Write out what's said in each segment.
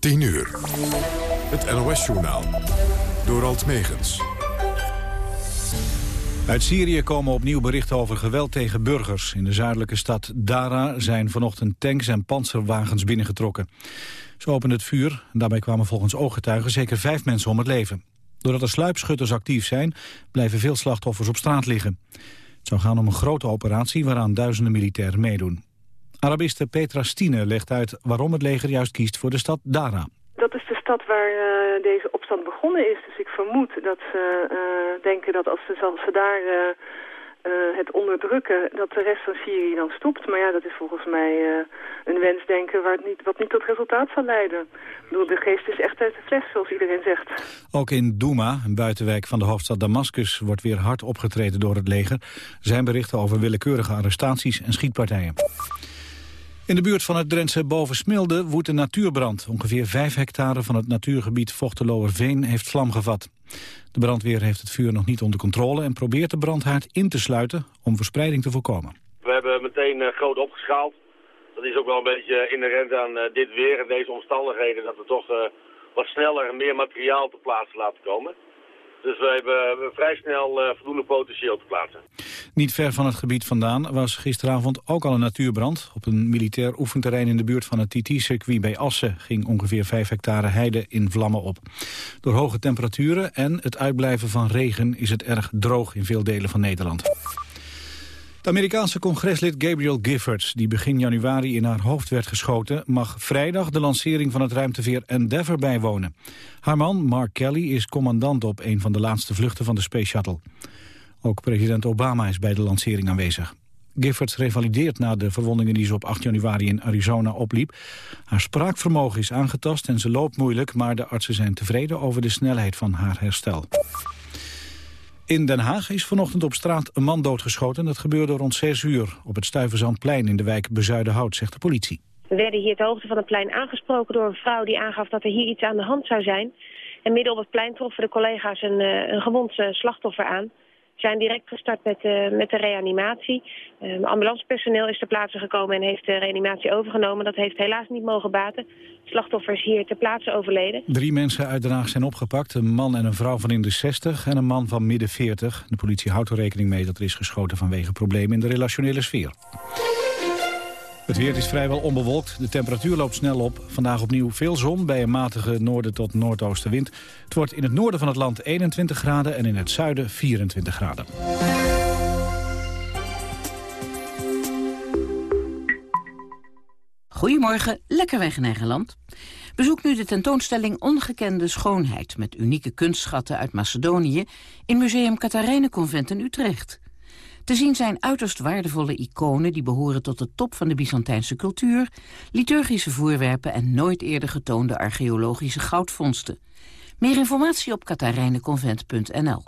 10 uur. Het NOS-journaal. Door Alt Megens. Uit Syrië komen opnieuw berichten over geweld tegen burgers. In de zuidelijke stad Dara zijn vanochtend tanks en panzerwagens binnengetrokken. Ze openden het vuur en daarbij kwamen volgens ooggetuigen zeker vijf mensen om het leven. Doordat er sluipschutters actief zijn, blijven veel slachtoffers op straat liggen. Het zou gaan om een grote operatie waaraan duizenden militairen meedoen. Arabiste Petra Stine legt uit waarom het leger juist kiest voor de stad Dara. Dat is de stad waar uh, deze opstand begonnen is. Dus ik vermoed dat ze uh, denken dat als ze, als ze daar uh, het onderdrukken... dat de rest van Syrië dan stopt. Maar ja, dat is volgens mij een wensdenken waar het niet, wat niet tot resultaat zal leiden. Ik bedoel, de geest is echt uit de fles, zoals iedereen zegt. Ook in Douma, een buitenwijk van de hoofdstad Damascus... wordt weer hard opgetreden door het leger. Er zijn berichten over willekeurige arrestaties en schietpartijen. In de buurt van het Drentse Bovensmilde woedt een natuurbrand. Ongeveer 5 hectare van het natuurgebied Vochteloerveen heeft vlam gevat. De brandweer heeft het vuur nog niet onder controle... en probeert de brandhaard in te sluiten om verspreiding te voorkomen. We hebben meteen uh, groot opgeschaald. Dat is ook wel een beetje inherent aan uh, dit weer en deze omstandigheden... dat we toch wat sneller en meer materiaal te plaatsen laten komen. Dus we hebben vrij snel uh, voldoende potentieel te plaatsen. Niet ver van het gebied vandaan was gisteravond ook al een natuurbrand. Op een militair oefenterrein in de buurt van het TT-circuit bij Assen... ging ongeveer 5 hectare heide in vlammen op. Door hoge temperaturen en het uitblijven van regen... is het erg droog in veel delen van Nederland. Het Amerikaanse congreslid Gabriel Giffords, die begin januari in haar hoofd werd geschoten, mag vrijdag de lancering van het ruimteveer Endeavour bijwonen. Haar man, Mark Kelly, is commandant op een van de laatste vluchten van de Space Shuttle. Ook president Obama is bij de lancering aanwezig. Giffords revalideert na de verwondingen die ze op 8 januari in Arizona opliep. Haar spraakvermogen is aangetast en ze loopt moeilijk, maar de artsen zijn tevreden over de snelheid van haar herstel. In Den Haag is vanochtend op straat een man doodgeschoten. Dat gebeurde rond 6 uur op het Stuyvesantplein in de wijk Bezuidenhout, zegt de politie. We werden hier ter hoogte van het plein aangesproken door een vrouw die aangaf dat er hier iets aan de hand zou zijn. En midden op het plein troffen de collega's een, een gewond slachtoffer aan zijn direct gestart met, uh, met de reanimatie. Uh, ambulancepersoneel is ter plaatse gekomen en heeft de reanimatie overgenomen. Dat heeft helaas niet mogen baten. Slachtoffers hier ter plaatse overleden. Drie mensen uit Den Haag zijn opgepakt. Een man en een vrouw van in de 60 en een man van midden 40. De politie houdt er rekening mee dat er is geschoten vanwege problemen in de relationele sfeer. Het weer is vrijwel onbewolkt. De temperatuur loopt snel op. Vandaag opnieuw veel zon bij een matige noorden tot noordoostenwind. Het wordt in het noorden van het land 21 graden en in het zuiden 24 graden. Goedemorgen, lekker weg in eigen land. Bezoek nu de tentoonstelling Ongekende Schoonheid... met unieke kunstschatten uit Macedonië... in Museum Katharijnenconvent in Utrecht. Te zien zijn uiterst waardevolle iconen die behoren tot de top van de Byzantijnse cultuur, liturgische voorwerpen en nooit eerder getoonde archeologische goudvondsten. Meer informatie op katharijnenconvent.nl.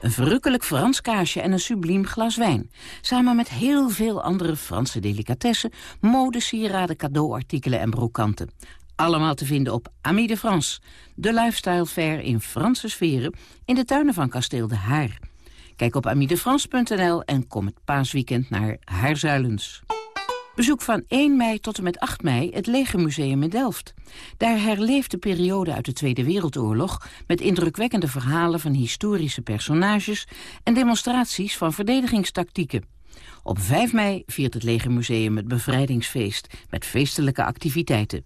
Een verrukkelijk Frans kaasje en een subliem glas wijn. Samen met heel veel andere Franse delicatessen, mode, sieraden, cadeauartikelen en brokanten. Allemaal te vinden op Ami de France, de lifestyle fair in Franse sferen... in de tuinen van kasteel De Haar. Kijk op amidefrans.nl en kom het paasweekend naar Haarzuilens. Bezoek van 1 mei tot en met 8 mei het Legermuseum in Delft. Daar herleeft de periode uit de Tweede Wereldoorlog... met indrukwekkende verhalen van historische personages... en demonstraties van verdedigingstactieken. Op 5 mei viert het Legermuseum het bevrijdingsfeest... met feestelijke activiteiten.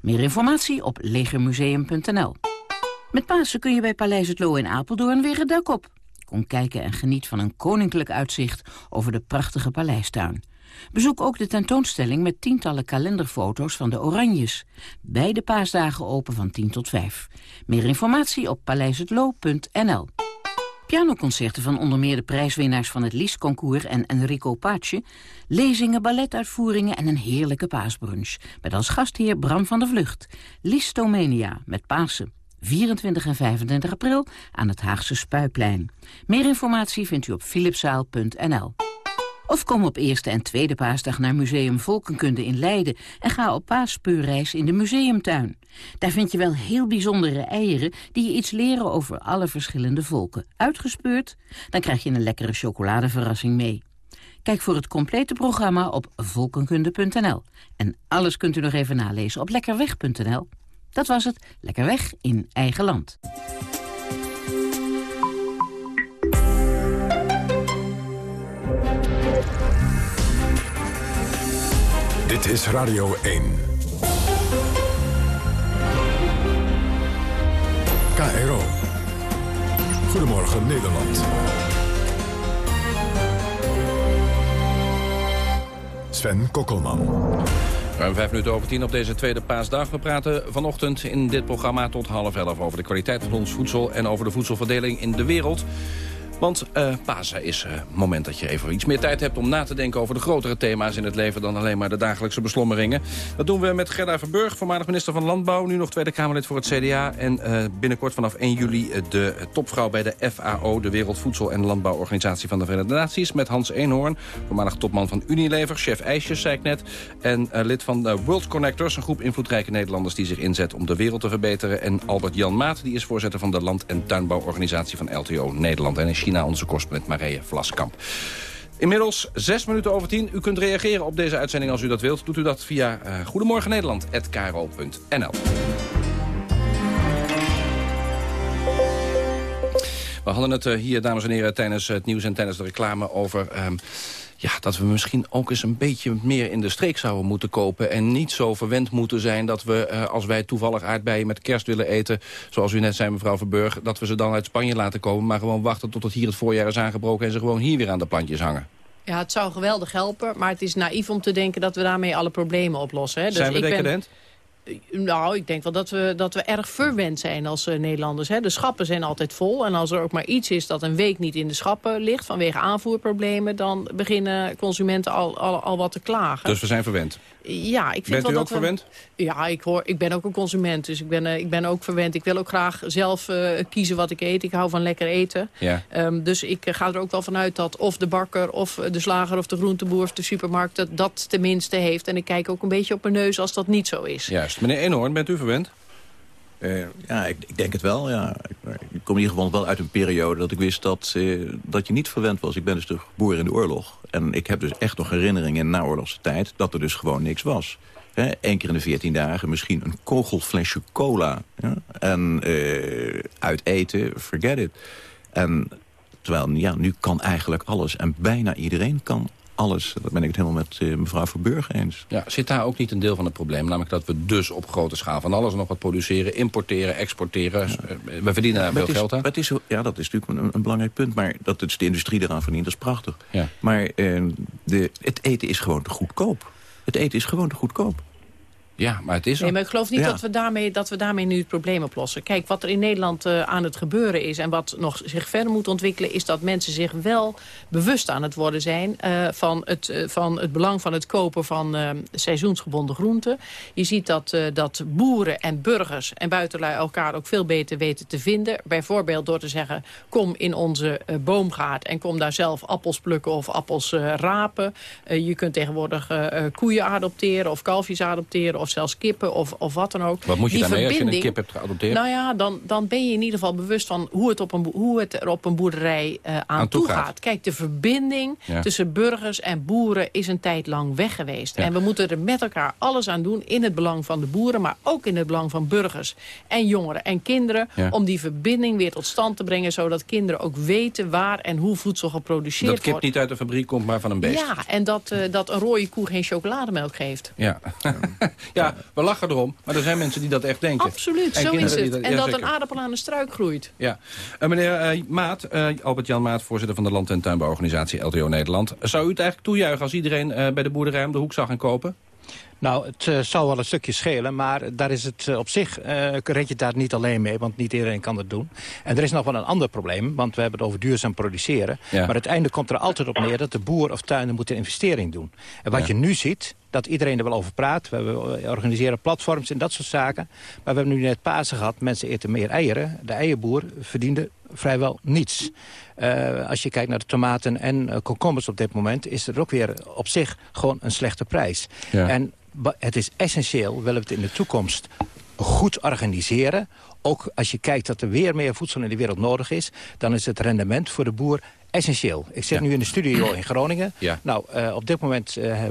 Meer informatie op legermuseum.nl. Met Pasen kun je bij Paleis het Loo in Apeldoorn weer het dak op. Kom kijken en geniet van een koninklijk uitzicht over de prachtige paleistuin. Bezoek ook de tentoonstelling met tientallen kalenderfoto's van de Oranjes. Beide paasdagen open van 10 tot 5. Meer informatie op paleishetlo.nl. Pianoconcerten van onder meer de prijswinnaars van het Lies-concours en Enrico Pace... lezingen, balletuitvoeringen en een heerlijke paasbrunch... met als gastheer Bram van der Vlucht. Listomania met Pasen. 24 en 25 april aan het Haagse Spuiplein. Meer informatie vindt u op philipszaal.nl. Of kom op eerste en tweede paasdag naar Museum Volkenkunde in Leiden... en ga op paasspeurreis in de museumtuin. Daar vind je wel heel bijzondere eieren... die je iets leren over alle verschillende volken. Uitgespeurd? Dan krijg je een lekkere chocoladeverrassing mee. Kijk voor het complete programma op volkenkunde.nl. En alles kunt u nog even nalezen op lekkerweg.nl. Dat was het. Lekker weg in eigen land. Dit is Radio 1. KRO. Goedemorgen Nederland. Sven Kokkelman. Ruim vijf minuten over tien op deze tweede paasdag. We praten vanochtend in dit programma tot half elf over de kwaliteit van ons voedsel... en over de voedselverdeling in de wereld. Want uh, is het uh, moment dat je even iets meer tijd hebt om na te denken over de grotere thema's in het leven dan alleen maar de dagelijkse beslommeringen. Dat doen we met Gerda Verburg, voormalig minister van Landbouw, nu nog Tweede Kamerlid voor het CDA. En uh, binnenkort vanaf 1 juli de topvrouw bij de FAO, de Wereldvoedsel- en Landbouworganisatie van de Verenigde Naties, met Hans Eenhoorn, voormalig topman van Unilever, chef ijsjes, zei ik net, en lid van de World Connectors, een groep invloedrijke Nederlanders die zich inzet om de wereld te verbeteren. En Albert Jan Maat, die is voorzitter van de Land- en Tuinbouworganisatie van LTO Nederland en in China naar onze correspondent Marije Vlaskamp. Inmiddels zes minuten over tien. U kunt reageren op deze uitzending als u dat wilt. Doet u dat via uh, Goedemorgen Nederland@kro.nl. We hadden het uh, hier, dames en heren, tijdens het nieuws en tijdens de reclame over... Um, ja, dat we misschien ook eens een beetje meer in de streek zouden moeten kopen... en niet zo verwend moeten zijn dat we, uh, als wij toevallig aardbeien met kerst willen eten... zoals u net zei, mevrouw Verburg, dat we ze dan uit Spanje laten komen... maar gewoon wachten tot het hier het voorjaar is aangebroken... en ze gewoon hier weer aan de plantjes hangen. Ja, het zou geweldig helpen, maar het is naïef om te denken... dat we daarmee alle problemen oplossen. Hè? Dus zijn we ik decadent? Ben... Nou, ik denk wel dat we, dat we erg verwend zijn als uh, Nederlanders. Hè. De schappen zijn altijd vol. En als er ook maar iets is dat een week niet in de schappen ligt... vanwege aanvoerproblemen... dan beginnen consumenten al, al, al wat te klagen. Dus we zijn verwend? Ja, ik vind Bent wel u dat ook we, verwend? Ja, ik, hoor, ik ben ook een consument. Dus ik ben, uh, ik ben ook verwend. Ik wil ook graag zelf uh, kiezen wat ik eet. Ik hou van lekker eten. Ja. Um, dus ik ga er ook wel vanuit dat of de bakker... of de slager of de groenteboer of de supermarkt... dat, dat tenminste heeft. En ik kijk ook een beetje op mijn neus als dat niet zo is. Juist. Meneer Eenhoorn, bent u verwend? Uh, ja, ik, ik, denk het wel. Ja. Ik, kom in ieder geval wel uit een periode dat ik wist dat, uh, dat je niet verwend was. Ik ben dus toch geboren in de oorlog. En ik heb dus echt nog herinneringen in naoorlogse tijd dat er dus gewoon niks was. Eén keer in de 14 dagen misschien een kogelflesje cola. En uh, uit eten, forget it. En terwijl, ja, nu kan eigenlijk alles. En bijna iedereen kan alles. Dat ben ik het helemaal met uh, mevrouw Verburg eens. Ja, zit daar ook niet een deel van het probleem? Namelijk dat we dus op grote schaal van alles nog wat produceren... importeren, exporteren. Ja. We verdienen daar veel is, geld aan. Het is, ja, dat is natuurlijk een, een, belangrijk punt. Maar dat dus de industrie eraan verdient, dat is prachtig. Ja. Maar uh, de, het eten is gewoon te goedkoop. Het eten is gewoon te goedkoop. Ja, maar het is Nee, maar ik geloof niet ja. dat, we daarmee, dat we daarmee nu het probleem oplossen. Kijk, wat er in Nederland uh, aan het gebeuren is... en wat nog zich verder moet ontwikkelen... is dat mensen zich wel bewust aan het worden zijn... Uh, van, het, uh, van het belang van het kopen van seizoensgebonden groenten. Je ziet dat, dat boeren en burgers en buitenlui elkaar ook veel beter weten te vinden. Bijvoorbeeld door te zeggen... kom in onze boomgaard en kom daar zelf appels plukken of appels rapen. je kunt tegenwoordig koeien adopteren of kalfjes adopteren... of zelfs kippen of, of wat dan ook. Wat moet je Die daarmee als je een verbinding- kip hebt geadopteerd? Nou ja, dan, dan ben je in ieder geval bewust van hoe het, op een, hoe het er op een boerderij eh, aan, Aan toe gaat. gaat. Kijk, de verbinding Ja. tussen burgers en boeren is een tijd lang weg geweest. Ja. En we moeten er met elkaar alles aan doen in het belang van de boeren... maar ook in het belang van burgers en jongeren en kinderen... Ja. om die verbinding weer tot stand te brengen... zodat kinderen ook weten waar en hoe voedsel geproduceerd dat kip wordt. niet uit de fabriek komt, maar van een beest. Ja, en dat, eh, dat een rode koe geen chocolademelk geeft. Ja. ja, we lachen erom, maar er zijn mensen die dat echt denken. Absoluut, En zo is het. dat- En ja, dat zeker. een aardappel aan een struik groeit. Ja. Eh, meneer eh, Maat, eh, Albert-Jan Maat, voorzitter van de Land- en Tuinbouworganisatie LTO Nederland. Zou u het eigenlijk toejuichen als iedereen eh, bij de boerderij om de hoek zou gaan kopen? Nou, het eh, zou wel een stukje schelen, maar daar is het op zich eh red je daar niet alleen mee, want niet iedereen kan dat doen. En er is nog wel een ander probleem, want we hebben het over duurzaam produceren. Ja. Maar uiteindelijk komt er altijd op neer dat de boer of tuinder moet een investering doen. En wat Ja. je nu ziet, dat iedereen er wel over praat. We hebben- we organiseren platforms en dat soort zaken. Maar we hebben nu net Pasen gehad, mensen eten meer eieren. De eierboer verdiende vrijwel niets. Eh, als je kijkt naar de tomaten en eh, komkommers op dit moment... is er ook weer op zich gewoon een slechte prijs. Ja. En het is essentieel, willen we het in de toekomst goed organiseren... ook als je kijkt dat er weer meer voedsel in de wereld nodig is... dan is het rendement voor de boer essentieel. Ik zit nu in de studio in Groningen. Ja. Nou, uh, op dit moment uh,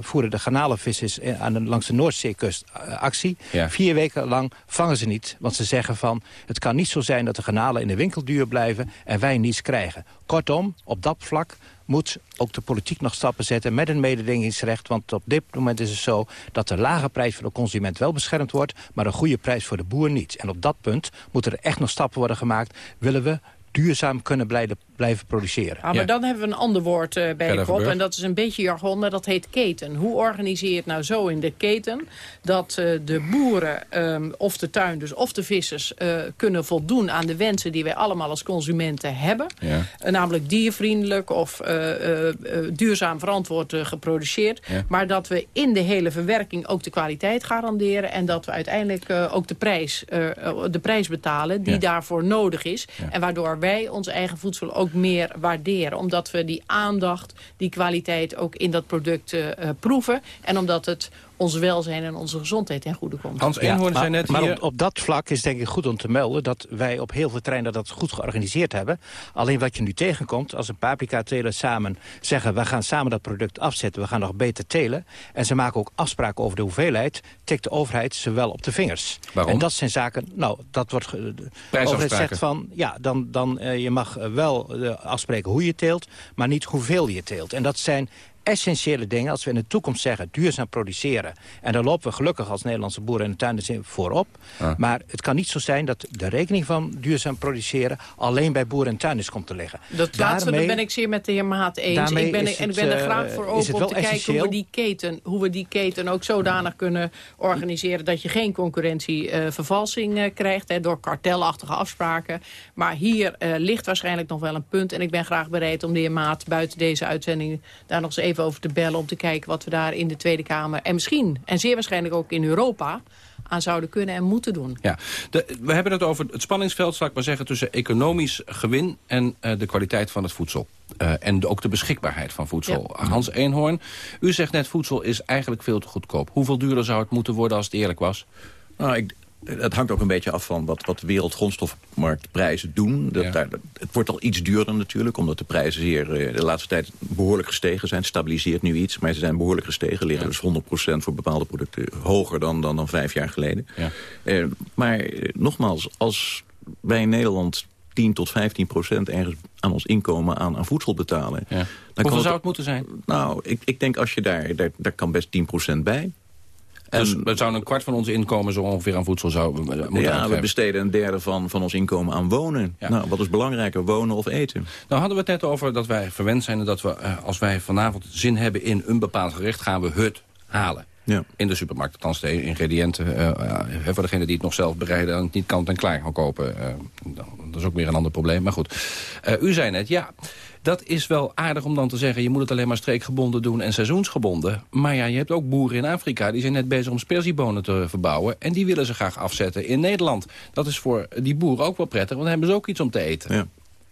voeren de garnalenvissers aan de, langs de Noordzeekust actie. Ja. Vier weken lang vangen ze niet. Want ze zeggen van, het kan niet zo zijn dat de garnalen in de winkel duur blijven... en wij niets krijgen. Kortom, op dat vlak moet ook de politiek nog stappen zetten met een mededingingsrecht. Want op dit moment is het zo dat de lage prijs voor de consument wel beschermd wordt... maar een goede prijs voor de boer niet. En op dat punt moeten er echt nog stappen worden gemaakt. Willen we duurzaam kunnen blijven, blijven produceren. Ah, maar ja. dan hebben we een ander woord uh, bij de kop. En dat is een beetje jargon, maar dat heet keten. Hoe organiseer je het nou zo in de keten... dat uh, de boeren, um, of de tuinders of de vissers... Uh, kunnen voldoen aan de wensen die wij allemaal als consumenten hebben. Ja. namelijk diervriendelijk of duurzaam verantwoord geproduceerd. Ja. Maar dat we in de hele verwerking ook de kwaliteit garanderen... en dat we uiteindelijk ook de prijs, de prijs betalen die daarvoor nodig is. En waardoor wij ons eigen voedsel ook meer waarderen. Omdat we die aandacht, die kwaliteit ook in dat product uh, proeven. En omdat het ons welzijn en onze gezondheid ten goede komt. Hans Eenhoorn zei net maar hier... op, op, dat vlak is denk ik goed om te melden... dat wij op heel veel terreinen dat goed georganiseerd hebben. Alleen wat je nu tegenkomt, als een paprika-teler samen zeggen... we gaan samen dat product afzetten, we gaan nog beter telen... en ze maken ook afspraken over de hoeveelheid... tikt de overheid ze wel op de vingers. Waarom? En dat zijn zaken, nou, dat wordt... De overheid zegt van, ja, dan, dan uh, je mag wel uh, afspreken hoe je teelt... maar niet hoeveel je teelt. En dat zijn essentiële dingen. Als we in de toekomst zeggen duurzaam produceren... en daar lopen we gelukkig als Nederlandse boeren en tuinders voorop. Ah. Maar het kan niet zo zijn dat de rekening van duurzaam produceren... alleen bij boeren en tuinders komt te liggen. Dat laatste ben ik zeer met de heer Maat eens. Ik ben, en ik ben er graag voor open om te kijken hoe we, die keten, hoe we die keten ook zodanig kunnen organiseren... dat je geen concurrentievervalsing uh, uh, krijgt hè, door kartelachtige afspraken. Maar hier uh, ligt waarschijnlijk nog wel een punt. En ik ben graag bereid om de heer Maat buiten deze uitzending... daar nog eens even over te bellen om te kijken wat we daar in de Tweede Kamer... en misschien, en zeer waarschijnlijk ook in Europa aan zouden kunnen en moeten doen. Ja, de, we hebben het over het spanningsveld, zal ik maar zeggen... tussen economisch gewin en uh, de kwaliteit van het voedsel. Uh, en de, ook de beschikbaarheid van voedsel. Ja. Hans Eenhoorn, u zegt net voedsel is eigenlijk veel te goedkoop. Hoeveel duurder zou het moeten worden als het eerlijk was? Nou, ik, het hangt ook een beetje af van wat, wat de wereldgrondstofmarktprijzen doen. Dat, Ja. daar, het wordt al iets duurder natuurlijk, omdat de prijzen zeer, eh, de laatste tijd behoorlijk gestegen zijn. Het stabiliseert nu iets, maar ze zijn behoorlijk gestegen. Liggen dus 100% voor bepaalde producten hoger dan, dan, dan vijf jaar geleden. Ja. Eh, maar eh, nogmaals, als wij in Nederland 10 tot 15 procent ergens aan ons inkomen aan, aan voedsel betalen... Ja. dan Hoeveel kan zou het moeten zijn? Nou, ik, ik denk als je daar, daar, daar kan best 10 procent bij. Dus En- we zouden een kwart van ons inkomen zo ongeveer aan voedsel zouden moeten ja, we besteden een derde van, van ons inkomen aan wonen. Ja. Nou, wat is belangrijker, wonen of eten? Nou hadden we het net over dat wij verwend zijn... en dat we, eh, als wij vanavond zin hebben in een bepaald gerecht... gaan we het halen. Ja. In de supermarkt, althans de ingrediënten. ja, voor degene die het nog zelf bereiden... en het niet kant en klaar gaan kopen. dat is ook weer een ander probleem. Maar goed, u zei net, ja... Dat is wel aardig om dan te zeggen... je moet het alleen maar streekgebonden doen en seizoensgebonden. Maar ja, je hebt ook boeren in Afrika... die zijn net bezig om sperziebonen te verbouwen... en die willen ze graag afzetten in Nederland. Dat is voor die boeren ook wel prettig... want dan hebben ze ook iets om te eten. Ja.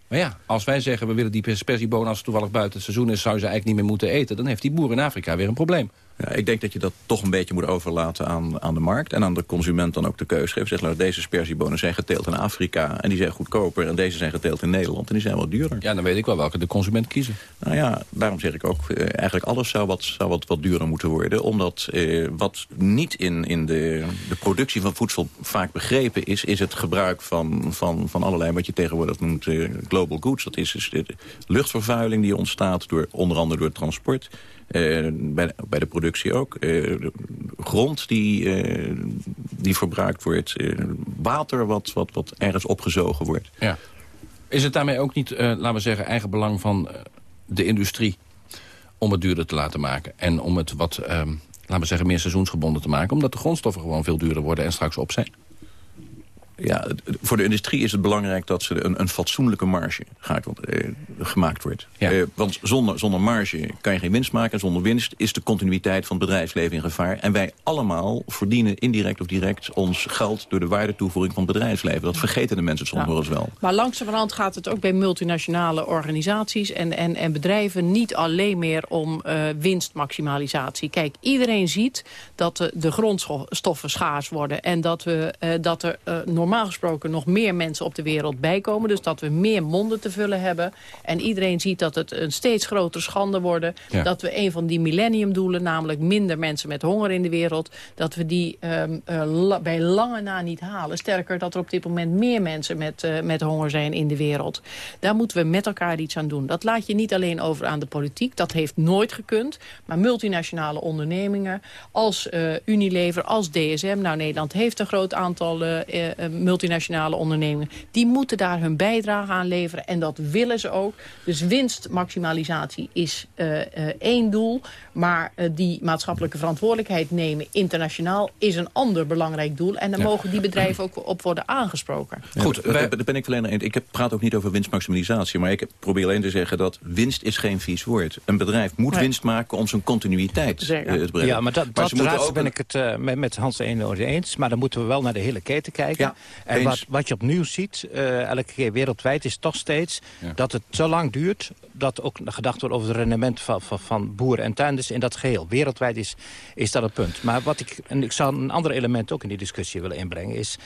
Maar ja, als wij zeggen we willen die sperziebonen... als het toevallig buiten het seizoen is... zou je ze eigenlijk niet meer moeten eten... dan heeft die boer in Afrika weer een probleem. Ja, ik denk dat je dat toch een beetje moet overlaten aan, aan de markt. En aan de consument dan ook de keuze geven. Zeg, nou, deze sperziebonen zijn geteeld in Afrika. En die zijn goedkoper. En deze zijn geteeld in Nederland. En die zijn wat duurder. Ja, dan weet ik wel welke de consument kiezen. Nou ja, daarom zeg ik ook, eh, eigenlijk alles zou wat, zou wat, wat duurder moeten worden. Omdat eh, wat niet in, in de, de productie van voedsel vaak begrepen is... is het gebruik van, van, van allerlei, wat je tegenwoordig noemt, eh, global goods. Dat is dus de luchtvervuiling die ontstaat, door, onder andere door transport... Eh, bij, de, bij de productie ook. Eh, grond die, eh, die verbruikt wordt. water wat, wat, wat ergens opgezogen wordt. Ja. Is het daarmee ook niet, laten we zeggen, eigen belang van de industrie... om het duurder te laten maken? En om het wat, ehm, laten we zeggen, meer seizoensgebonden te maken? Omdat de grondstoffen gewoon veel duurder worden en straks op zijn. Ja, voor de industrie is het belangrijk dat ze een, een fatsoenlijke marge gaat, eh, gemaakt wordt. Ja. Eh, want zonder, zonder marge kan je geen winst maken. En zonder winst is de continuïteit van het bedrijfsleven in gevaar. En wij allemaal verdienen indirect of direct ons geld... door de waardetoevoeging van het bedrijfsleven. Dat vergeten de mensen soms Ja. nog eens wel. Maar langzamerhand gaat het ook bij multinationale organisaties en, en, en bedrijven niet alleen meer om eh, winstmaximalisatie. Kijk, iedereen ziet dat de, de grondstoffen schaars worden en dat, we, eh, dat er eh, normaal normaal gesproken nog meer mensen op de wereld bijkomen. Dus dat we meer monden te vullen hebben. En iedereen ziet dat het een steeds grotere schande wordt. Dat we een van die millenniumdoelen, namelijk minder mensen met honger in de wereld... dat we die ehm, eh, bij lange na niet halen. Sterker, dat er op dit moment meer mensen met, uh, met honger zijn in de wereld. Daar moeten we met elkaar iets aan doen. Dat laat je niet alleen over aan de politiek. Dat heeft nooit gekund. Maar multinationale ondernemingen als uh, Unilever, als DSM... nou, Nederland heeft een groot aantal multinationale ondernemingen... die moeten daar hun bijdrage aan leveren. En dat willen ze ook. Dus winstmaximalisatie is één doel. Maar die maatschappelijke verantwoordelijkheid nemen internationaal... is een ander belangrijk doel. En daar mogen die bedrijven ook op worden aangesproken. Goed, daar ben ik alleen eens. Ik praat ook niet over winstmaximalisatie. Maar ik probeer alleen te zeggen dat winst is geen vies woord. Een bedrijf moet winst maken om zijn continuïteit uh, te brengen. Ja, maar dat, maar dat ook... ben ik het uh, met, met Hans Eenhoorn eens. Maar dan moeten we wel naar de hele keten kijken. Ja, en wat, wat je opnieuw ziet, uh, elke keer wereldwijd, is toch steeds ja. dat het te lang duurt. Dat ook gedacht wordt over het rendement van, van, van boeren en tuinders in dat geheel. Wereldwijd is, is dat het punt. Maar wat ik, en ik zou een ander element ook in die discussie willen inbrengen... is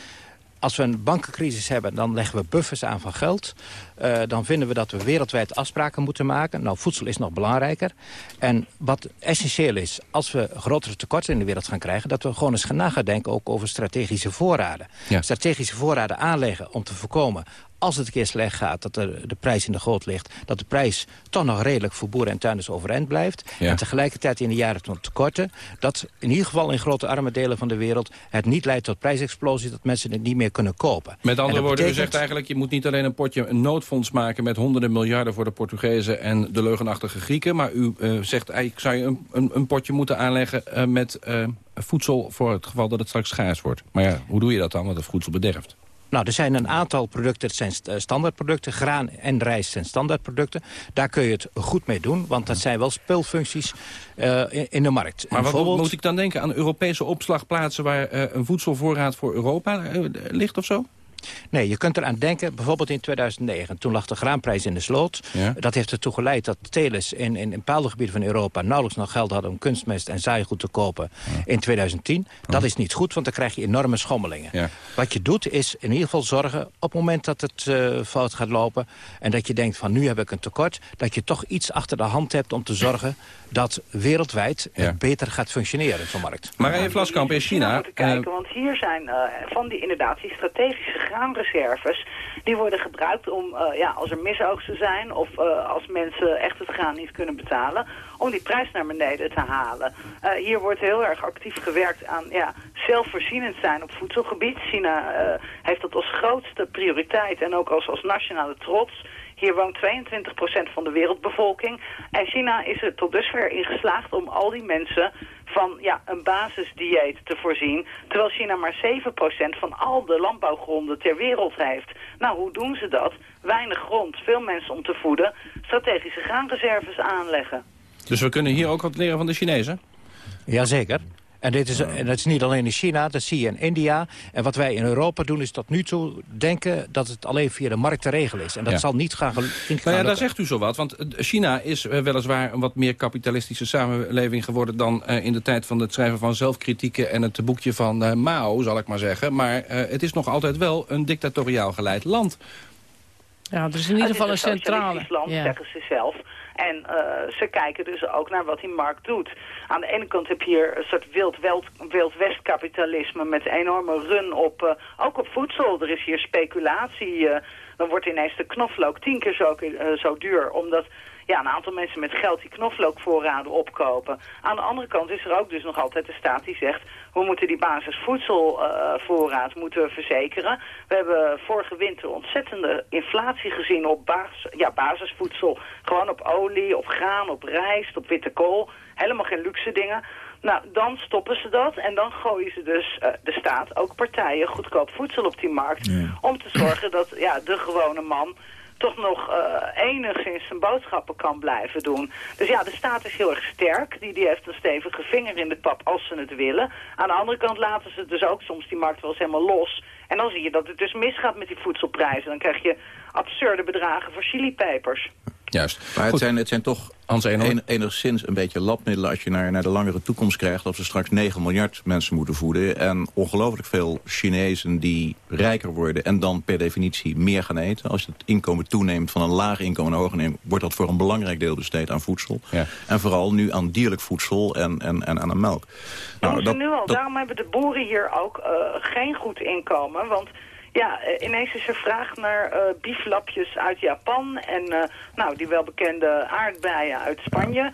als we een bankencrisis hebben, dan leggen we buffers aan van geld. Uh, dan vinden we dat we wereldwijd afspraken moeten maken. Nou, voedsel is nog belangrijker. En wat essentieel is, als we grotere tekorten in de wereld gaan krijgen... dat we gewoon eens gaan nadenken ook over strategische voorraden. Ja. Strategische voorraden aanleggen om te voorkomen als het een keer slecht gaat, dat er de prijs in de goot ligt... dat de prijs toch nog redelijk voor boeren en tuinders overeind blijft. Ja. En tegelijkertijd in de jaren van tekorten... dat in ieder geval in grote arme delen van de wereld... het niet leidt tot prijsexplosie, dat mensen het niet meer kunnen kopen. Met andere woorden, betekent... u zegt eigenlijk... je moet niet alleen een potje een noodfonds maken... met honderden miljarden voor de Portugezen en de leugenachtige Grieken... maar u uh, zegt eigenlijk zou je een, een, een potje moeten aanleggen uh, met uh, voedsel... voor het geval dat het straks schaars wordt. Maar ja, hoe doe je dat dan, want het voedsel bederft? Nou, er zijn een aantal producten, het zijn eh, standaardproducten. Graan en rijst zijn standaardproducten. Daar kun je het goed mee doen, want dat zijn wel speelfuncties uh, in de markt. Maar wat moet ik dan denken aan Europese opslagplaatsen... waar uh, een voedselvoorraad voor Europa ligt of zo? Nee, je kunt eraan denken, bijvoorbeeld in 2009. Toen lag de graanprijs in de sloot. Ja. Dat heeft ertoe geleid dat telers in, in, in bepaalde gebieden van Europa... nauwelijks nog geld hadden om kunstmest en zaaigoed te kopen ja. in 2010. Dat is niet goed, want dan krijg je enorme schommelingen. Ja. Wat je doet is in ieder geval zorgen op het moment dat het uh, fout gaat lopen... en dat je denkt van nu heb ik een tekort... dat je toch iets achter de hand hebt om te zorgen dat wereldwijd het beter gaat functioneren, zo'n markt. Marije Vlaskamp in China... Moeten kijken, uh, want hier zijn uh, van die inderdaad die strategische graanreserves... die worden gebruikt om, uh, ja, als er misoogsten zijn... of uh, als mensen echt het graan niet kunnen betalen... om die prijs naar beneden te halen. Uh, hier wordt heel erg actief gewerkt aan ja, zelfvoorzienend zijn op voedselgebied. China heeft dat als grootste prioriteit en ook als, als nationale trots... Hier woont 22% van de wereldbevolking. En China is er tot dusver in geslaagd om al die mensen van ja, een basisdieet te voorzien. Terwijl China maar 7% van al de landbouwgronden ter wereld heeft. Nou, hoe doen ze dat? Weinig grond, veel mensen om te voeden. Strategische graanreserves aanleggen. Dus we kunnen hier ook wat leren van de Chinezen? Jazeker. En, dit is, en dat is niet alleen in China, dat zie je in India. En wat wij in Europa doen is tot nu toe denken dat het alleen via de markt te regelen is. En dat ja. zal niet gaan, gaan Maar ja, daar zegt u zo wat. Want China is weliswaar een wat meer kapitalistische samenleving geworden... dan uh, in de tijd van het schrijven van zelfkritieken en het boekje van uh, Mao, zal ik maar zeggen. Maar uh, het is nog altijd wel een dictatoriaal geleid land. Ja, is in ieder geval een centrale... land, ja. zeggen ze zelf. En uh, ze kijken dus ook naar wat die markt doet. Aan de ene kant heb je hier een soort wild-west-kapitalisme wild met enorme run op, uh, ook op voedsel. Er is hier speculatie. Uh, dan wordt ineens de knoflook tien keer zo, zo duur, omdat ja, een aantal mensen met geld die knoflookvoorraden opkopen. Aan de andere kant is er ook dus nog altijd de staat die zegt... we moeten die basisvoedselvoorraad moeten verzekeren. We hebben vorige winter ontzettende inflatie gezien op basis, ja, basisvoedsel. Gewoon op olie, op graan, op rijst, op witte kool. Helemaal geen luxe dingen. Nou, dan stoppen ze dat en dan gooien ze dus uh, de staat, ook partijen, goedkoop voedsel op die markt. Ja. Om te zorgen dat ja, de gewone man toch nog uh, enigszins zijn boodschappen kan blijven doen. Dus ja, de staat is heel erg sterk. Die, die heeft een stevige vinger in de pap als ze het willen. Aan de andere kant laten ze dus ook soms die markt wel eens helemaal los. En dan zie je dat het dus misgaat met die voedselprijzen. Dan krijg je absurde bedragen voor chilipepers. Juist. Maar het zijn, het zijn toch en- enigszins een beetje labmiddelen... als je naar, naar de langere toekomst krijgt... dat we straks 9 miljard mensen moeten voeden... en ongelooflijk veel Chinezen die rijker worden... en dan per definitie meer gaan eten. Als het inkomen toeneemt van een laag inkomen naar hoger inkomen... wordt dat voor een belangrijk deel besteed aan voedsel. Ja. En vooral nu aan dierlijk voedsel en, en, en aan melk. Dat Nou, dat- nu al. dat- Daarom hebben de boeren hier ook eh, geen goed inkomen. Want ja, eh, ineens is er vraag naar eh bieflapjes uit Japan. En eh, nou, die welbekende aardbeien uit Spanje.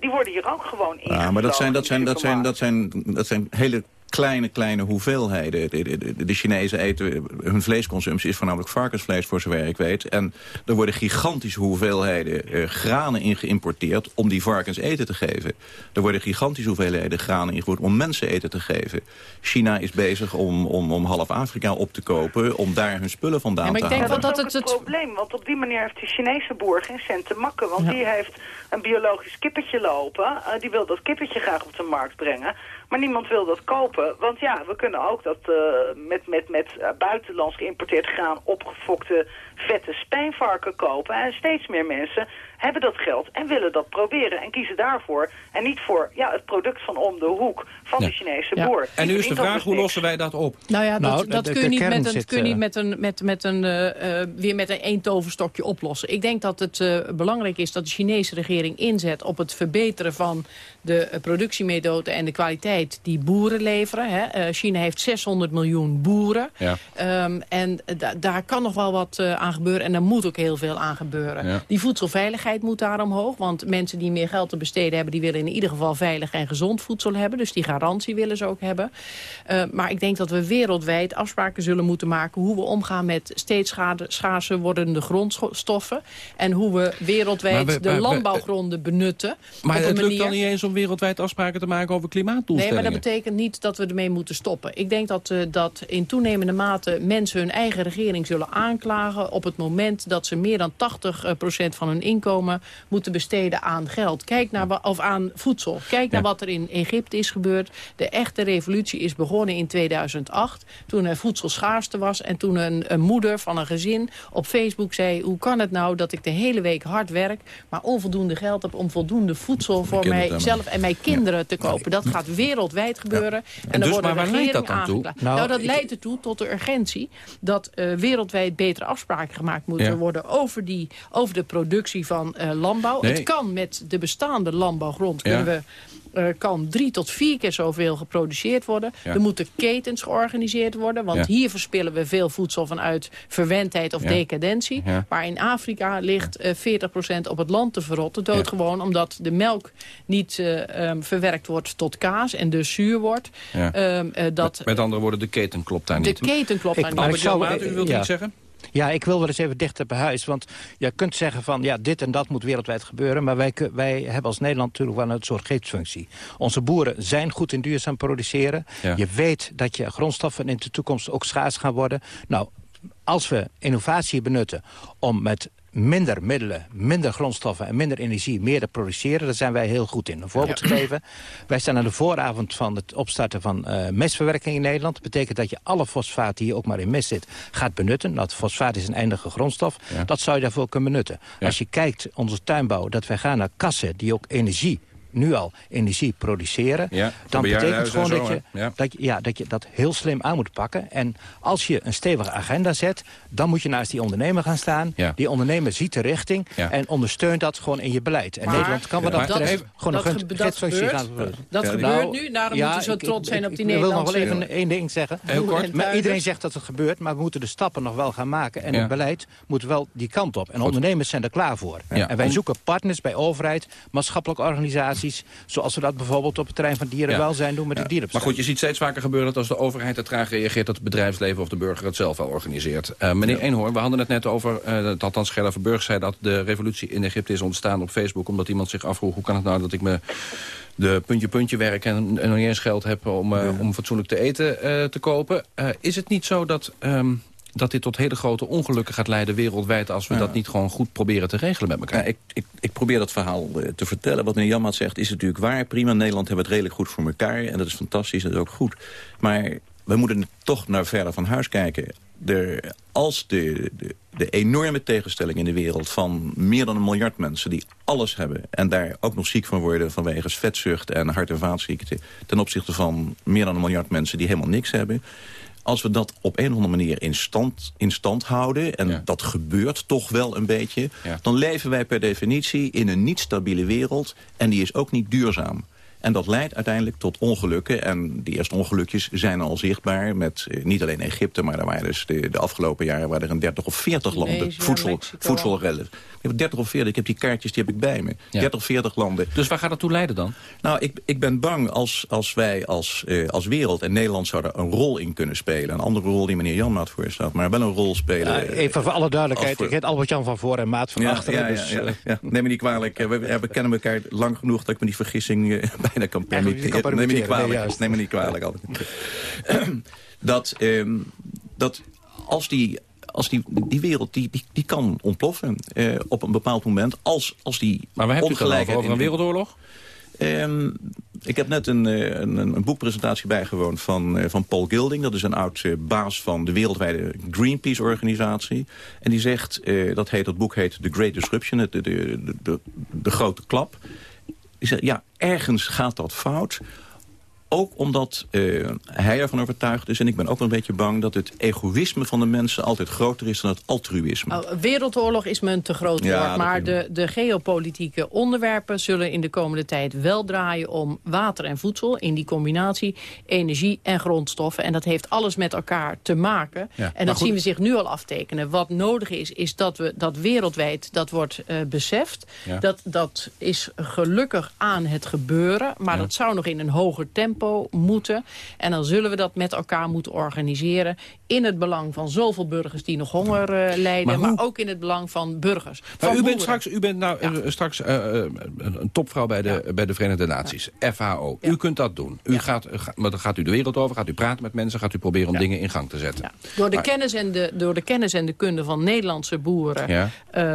Die worden hier ook gewoon ingevlogen. Ja, maar dat zijn, dat, zijn, dat, zijn, dat, zijn, dat zijn hele kleine, kleine hoeveelheden. De, de, de, de Chinezen eten, hun vleesconsumptie is voornamelijk varkensvlees voor zover ik weet. En er worden gigantische hoeveelheden eh, granen in geïmporteerd om die varkens eten te geven. Er worden gigantische hoeveelheden granen ingevoerd om mensen eten te geven. China is bezig om, om, om half Afrika op te kopen, om daar hun spullen vandaan Ja, maar ik te denk halen. dat wel is dat het het, het- probleem, want op die manier heeft de Chinese boer geen cent te makken. Want die heeft een biologisch kippetje lopen, eh, die wil dat kippetje graag op de markt brengen. Maar niemand wil dat kopen, want ja, we kunnen ook dat eh, met, met, met buitenlands geïmporteerd graan opgefokte vette spijnvarken kopen. En steeds meer mensen hebben dat geld en willen dat proberen en kiezen daarvoor. En niet voor ja, het product van om de hoek van Ja. de Chinese Ja. boer. En nu is de vraag, hoe lossen wij dat op? Nou ja, dat, Nou, dat de- kun je niet, met een, zit, kun je niet eh, met een, met, met een, eh, eh, weer met een één toverstokje oplossen. Ik denk dat het eh, belangrijk is dat de Chinese regering inzet op het verbeteren van de productiemethode en de kwaliteit die boeren leveren. Hè. Eh, China heeft 600 miljoen boeren. Ja. Ehm, en da- daar kan nog wel wat eh, aan gebeuren. En daar moet ook heel veel aan gebeuren. Ja. Die voedselveiligheid moet daar omhoog. Want mensen die meer geld te besteden hebben... die willen in ieder geval veilig en gezond voedsel hebben. Dus die garantie willen ze ook hebben. Eh, maar ik denk dat we wereldwijd afspraken zullen moeten maken... hoe we omgaan met steeds schade- schaarser wordende grondstoffen. En hoe we wereldwijd we- de maar we- landbouwgronden benutten. Maar het lukt dan niet eens om wereldwijd afspraken te maken over Nee, klimaatdoelstellingen. maar dat betekent niet dat we ermee moeten stoppen. Ik denk dat, eh, dat in toenemende mate mensen hun eigen regering zullen aanklagen... op het moment dat ze meer dan 80% van hun inkomen moeten besteden aan geld. Kijk naar, of aan voedsel. Kijk naar wat er in Egypte is gebeurd. De echte revolutie is begonnen in 2008, toen er voedselschaarste was... en toen een, een moeder van een gezin op Facebook zei... hoe kan het nou dat ik de hele week hard werk... maar onvoldoende geld heb om voldoende voedsel voor mijzelf en mijn kinderen te kopen. Dat gaat wereldwijd gebeuren. En, En dan dus, worden maar waar leidt dat dan toe? Nou, Nou, dat ik- leidt ertoe tot de urgentie dat eh, wereldwijd betere afspraken gemaakt moeten Ja. worden over, die, over de productie van eh, landbouw. Nee. Het kan met de bestaande landbouwgrond Ja. kunnen we eh, kan drie tot vier keer zoveel geproduceerd worden. Ja. Er moeten ketens georganiseerd worden. Want Ja. hier verspillen we veel voedsel vanuit verwendheid of Ja. decadentie. Ja. Maar in Afrika ligt eh 40% op het land te verrotten. Doodgewoon omdat de melk niet eh, ehm, verwerkt wordt tot kaas en dus zuur wordt. Ja. Ehm, eh, dat Met andere woorden, de keten klopt daar de niet. keten klopt Ik- daar maar niet. ik zou- u wilt ja. iets zeggen? Ja, ik wil wel eens even dichter bij huis. Want je kunt zeggen van ja, dit en dat moet wereldwijd gebeuren. Maar wij, wij hebben als Nederland natuurlijk wel een soort geestfunctie. Onze boeren zijn goed in duurzaam produceren. Ja. Je weet dat je grondstoffen in de toekomst ook schaars gaan worden. Nou, als we innovatie benutten om met minder middelen, minder grondstoffen en minder energie meer te produceren. Daar zijn wij heel goed in. Een voorbeeld te geven. Wij staan aan de vooravond van het opstarten van eh mestverwerking in Nederland. Dat betekent dat je alle fosfaat die ook maar in mest zit gaat benutten. Nou, fosfaat is een eindige grondstof. Ja. Dat zou je daarvoor kunnen benutten. Ja. Als je kijkt, onze tuinbouw, dat wij gaan naar kassen die ook energie nu al energie produceren... Ja, dan betekent het gewoon dat zo, je? Ja. dat, je, ja, dat je dat heel slim aan moet pakken. En als je een stevige agenda zet... dan moet je naast die ondernemer gaan staan. Ja. Die ondernemer ziet de richting Ja. en ondersteunt dat gewoon in je beleid. En Maar- Nederland kan wat Ja, dat betreft dat- gewoon dat een ge- dat gebeurt. gaan. Dat Ja, gebeurt nou, nu, daarom ja, moeten we zo trots ik- zijn op die Ik wil nog wel Nederlandse- even één ding zeggen. Heel kort. en Maar iedereen zegt dat het gebeurt, maar we moeten de stappen nog wel gaan maken. En Ja. het beleid moet wel die kant op. En ondernemers zijn er klaar voor. Ja. En wij zoeken partners bij overheid, maatschappelijke organisaties... zoals we dat bijvoorbeeld op het terrein van dierenwelzijn doen met de Maar dierenbescherming. goed, je ziet steeds vaker gebeuren dat als de overheid te traag reageert... dat het bedrijfsleven of de burger het zelf wel organiseert. Eh, meneer Eenhoorn, we hadden het net over... dat althans Gerda Verburg zei dat de revolutie in Egypte is ontstaan op Facebook... omdat iemand zich afvroeg hoe kan het nou dat ik me de puntje-puntje werk... en, en nog niet eens geld heb om, eh, om fatsoenlijk te eten te kopen. Is het niet zo dat... ehm, dat dit tot hele grote ongelukken gaat leiden wereldwijd... als we dat niet gewoon goed proberen te regelen met elkaar. Ja, ik, ik, ik probeer dat verhaal eh, te vertellen. Wat meneer Janmaat zegt is natuurlijk waar. Prima, Nederland hebben het redelijk goed voor elkaar. En dat is fantastisch, dat is ook goed. Maar we moeten toch naar verder van huis kijken. De, als de, de, de enorme tegenstelling in de wereld van meer dan een miljard mensen die alles hebben en daar ook nog ziek van worden vanwege vetzucht en hart- en vaatziekten ten opzichte van meer dan een miljard mensen die helemaal niks hebben als we dat op een of andere manier in stand, in stand houden... en dat gebeurt toch wel een beetje... dan leven wij per definitie in een niet stabiele wereld... en die is ook niet duurzaam. En dat leidt uiteindelijk tot ongelukken. En die eerste ongelukjes zijn al zichtbaar met eh, niet alleen Egypte... maar er waren dus de, de afgelopen jaren waren er in 30 of 40 landen voedsel, voedselrellen. Ik heb 30 of 40, ik heb die kaartjes die heb ik bij me. 30 of 40 landen. Dus waar gaat dat toe leiden dan? Nou, ik, ik ben bang als, als wij als, eh, als wereld en Nederland zouden een rol in kunnen spelen. Een andere rol die meneer Janmaat voorstaat, maar wel een rol spelen. Ja, even voor alle duidelijkheid, ik heet Albert-Jan van voor en Maat van ja, achteren. Ja, ja, dus, ja, eh, ja. Neem me niet kwalijk, we, we kennen elkaar lang genoeg dat ik me die vergissing eh, bijna kan permitteren. Neem me niet kwalijk, nee, neem me niet kwalijk. Dat, ehm, dat als die als die, die wereld die, die, die kan ontploffen eh, op een bepaald moment. Als, als die Maar waar heb je het over? een wereldoorlog? Ehm, ik heb net een, eh, een, een een boekpresentatie bijgewoond van, eh, van Paul Gilding. Dat is een oud eh, baas van de wereldwijde Greenpeace-organisatie. En die zegt, eh, dat, heet, dat boek heet The Great Disruption, de, de, de, de grote klap. Die zegt, ja, ergens gaat dat fout. Ook omdat eh, hij ervan overtuigd is, en ik ben ook wel een beetje bang... dat het egoïsme van de mensen altijd groter is dan het altruïsme. Nou, wereldoorlog is me een te groot Ja, woord. Maar de, de geopolitieke onderwerpen zullen in de komende tijd wel draaien om water en voedsel. In die combinatie energie en grondstoffen. En dat heeft alles met elkaar te maken. Ja, en dat goed. zien we zich nu al aftekenen. Wat nodig is, is dat we dat wereldwijd, dat wordt eh, beseft. Ja. Dat, dat is gelukkig aan het gebeuren. Maar dat zou nog in een hoger tempo moeten. En dan zullen we dat met elkaar moeten organiseren. In het belang van zoveel burgers die nog honger eh, lijden. Maar ook in het belang van burgers. Maar Van u bent straks, u bent nou, eh, straks eh, een, topvrouw bij de, bij de Verenigde Naties, FHO. U kunt dat doen. U gaat, ga- maar dan gaat u de wereld over, gaat u praten met mensen... gaat u proberen om dingen in gang te zetten. Door de, Maar- kennis en de, door de kennis en de kunde van Nederlandse boeren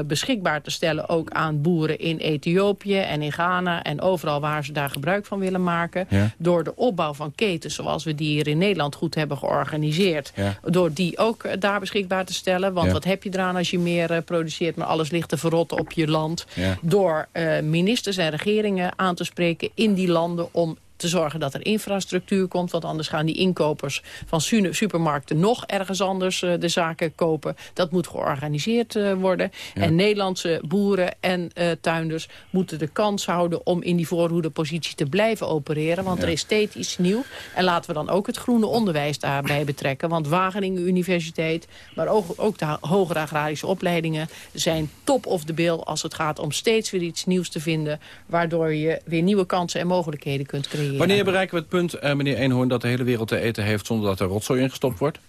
beschikbaar te stellen. Ook aan boeren in Ethiopië en in Ghana en overal waar ze daar gebruik van willen maken. Door de opbouw van ketens zoals we die hier in Nederland goed hebben georganiseerd. Ja. Door die ook eh, daar beschikbaar te stellen. Want Ja. wat heb je eraan als je meer eh, produceert, maar alles ligt te verrotten op je land. Ja. Door eh, ministers en regeringen aan te spreken in die landen om te zorgen dat er infrastructuur komt. Want anders gaan die inkopers van su- supermarkten nog ergens anders eh, de zaken kopen. Dat moet georganiseerd eh, worden. En Nederlandse boeren en eh, tuinders moeten de kans houden om in die voorhoedepositie te blijven opereren. Want er is steeds iets nieuw. En laten we dan ook het groene onderwijs daarbij betrekken. Want Wageningen Universiteit, maar ook, ook de hogere agrarische opleidingen zijn top of the bill als het gaat om steeds weer iets nieuws te vinden. Waardoor je weer nieuwe kansen en mogelijkheden kunt creëren. Wanneer bereiken we het punt, eh, meneer Eenhoorn... dat de hele wereld te eten heeft zonder dat er rotzooi ingestopt wordt?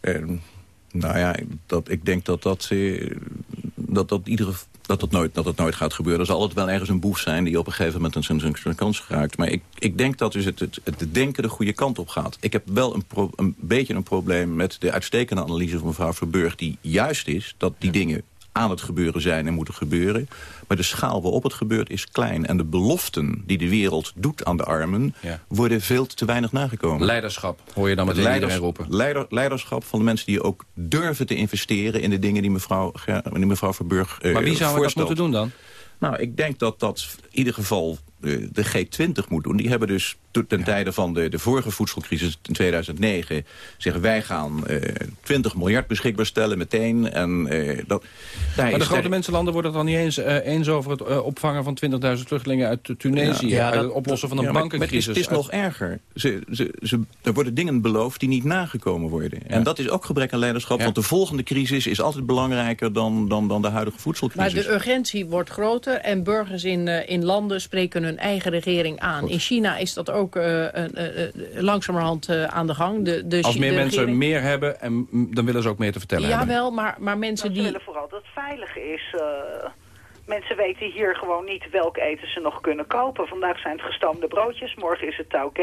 Eh, nou ja, dat, ik denk dat dat, eh, dat, dat, iedere, dat, dat, nooit, dat het nooit gaat gebeuren. Er zal altijd wel ergens een boef zijn die op een gegeven moment een, zijn- kans raakt. Maar ik, ik denk dat dus het, het, het denken de goede kant op gaat. Ik heb wel een, pro- een beetje een probleem met de uitstekende analyse van mevrouw Verburg... die juist is dat die dingen aan het gebeuren zijn en moeten gebeuren. Maar de schaal waarop het gebeurt is klein. En de beloften die de wereld doet aan de armen... Ja. worden veel te weinig nagekomen. Leiderschap, hoor je dan meteen leiders- roepen. leider- leiderschap van de mensen die ook durven te investeren... in de dingen die mevrouw, die mevrouw Verburg eh Maar wie zou dat moeten doen dan? Nou, ik denk dat dat in ieder geval eh, de G20 moet doen. Die hebben dus ten tijde van de, de vorige voedselcrisis in 2009... zeggen wij gaan eh 20 miljard beschikbaar stellen meteen. En, eh, dat, Maar de grote mensenlanden worden het dan niet eens, eh, eens over het eh, opvangen van 20.000 vluchtelingen uit Tunesië. Ja, uit dat- het oplossen van een Ja, maar- maar bankencrisis. Het is, het is nog erger. Ze, ze, ze, er worden dingen beloofd die niet nagekomen worden. En dat is ook gebrek aan leiderschap. Ja. Want de volgende crisis is altijd belangrijker dan, dan, dan de huidige Maar voedselcrisis. de urgentie wordt groter en burgers in, eh, in landen spreken hun eigen regering aan. In China is dat ook eh, een- eh, eh, langzamerhand eh, aan de gang. De, de, Als Chi- meer de mensen regering- meer hebben, en, dan willen ze ook meer te vertellen hebben. Jawel, maar, maar mensen Ze die... willen vooral dat het veilig is. eh. mensen weten hier gewoon niet welk eten ze nog kunnen kopen. Vandaag zijn het gestoomde broodjes, morgen is het tauke.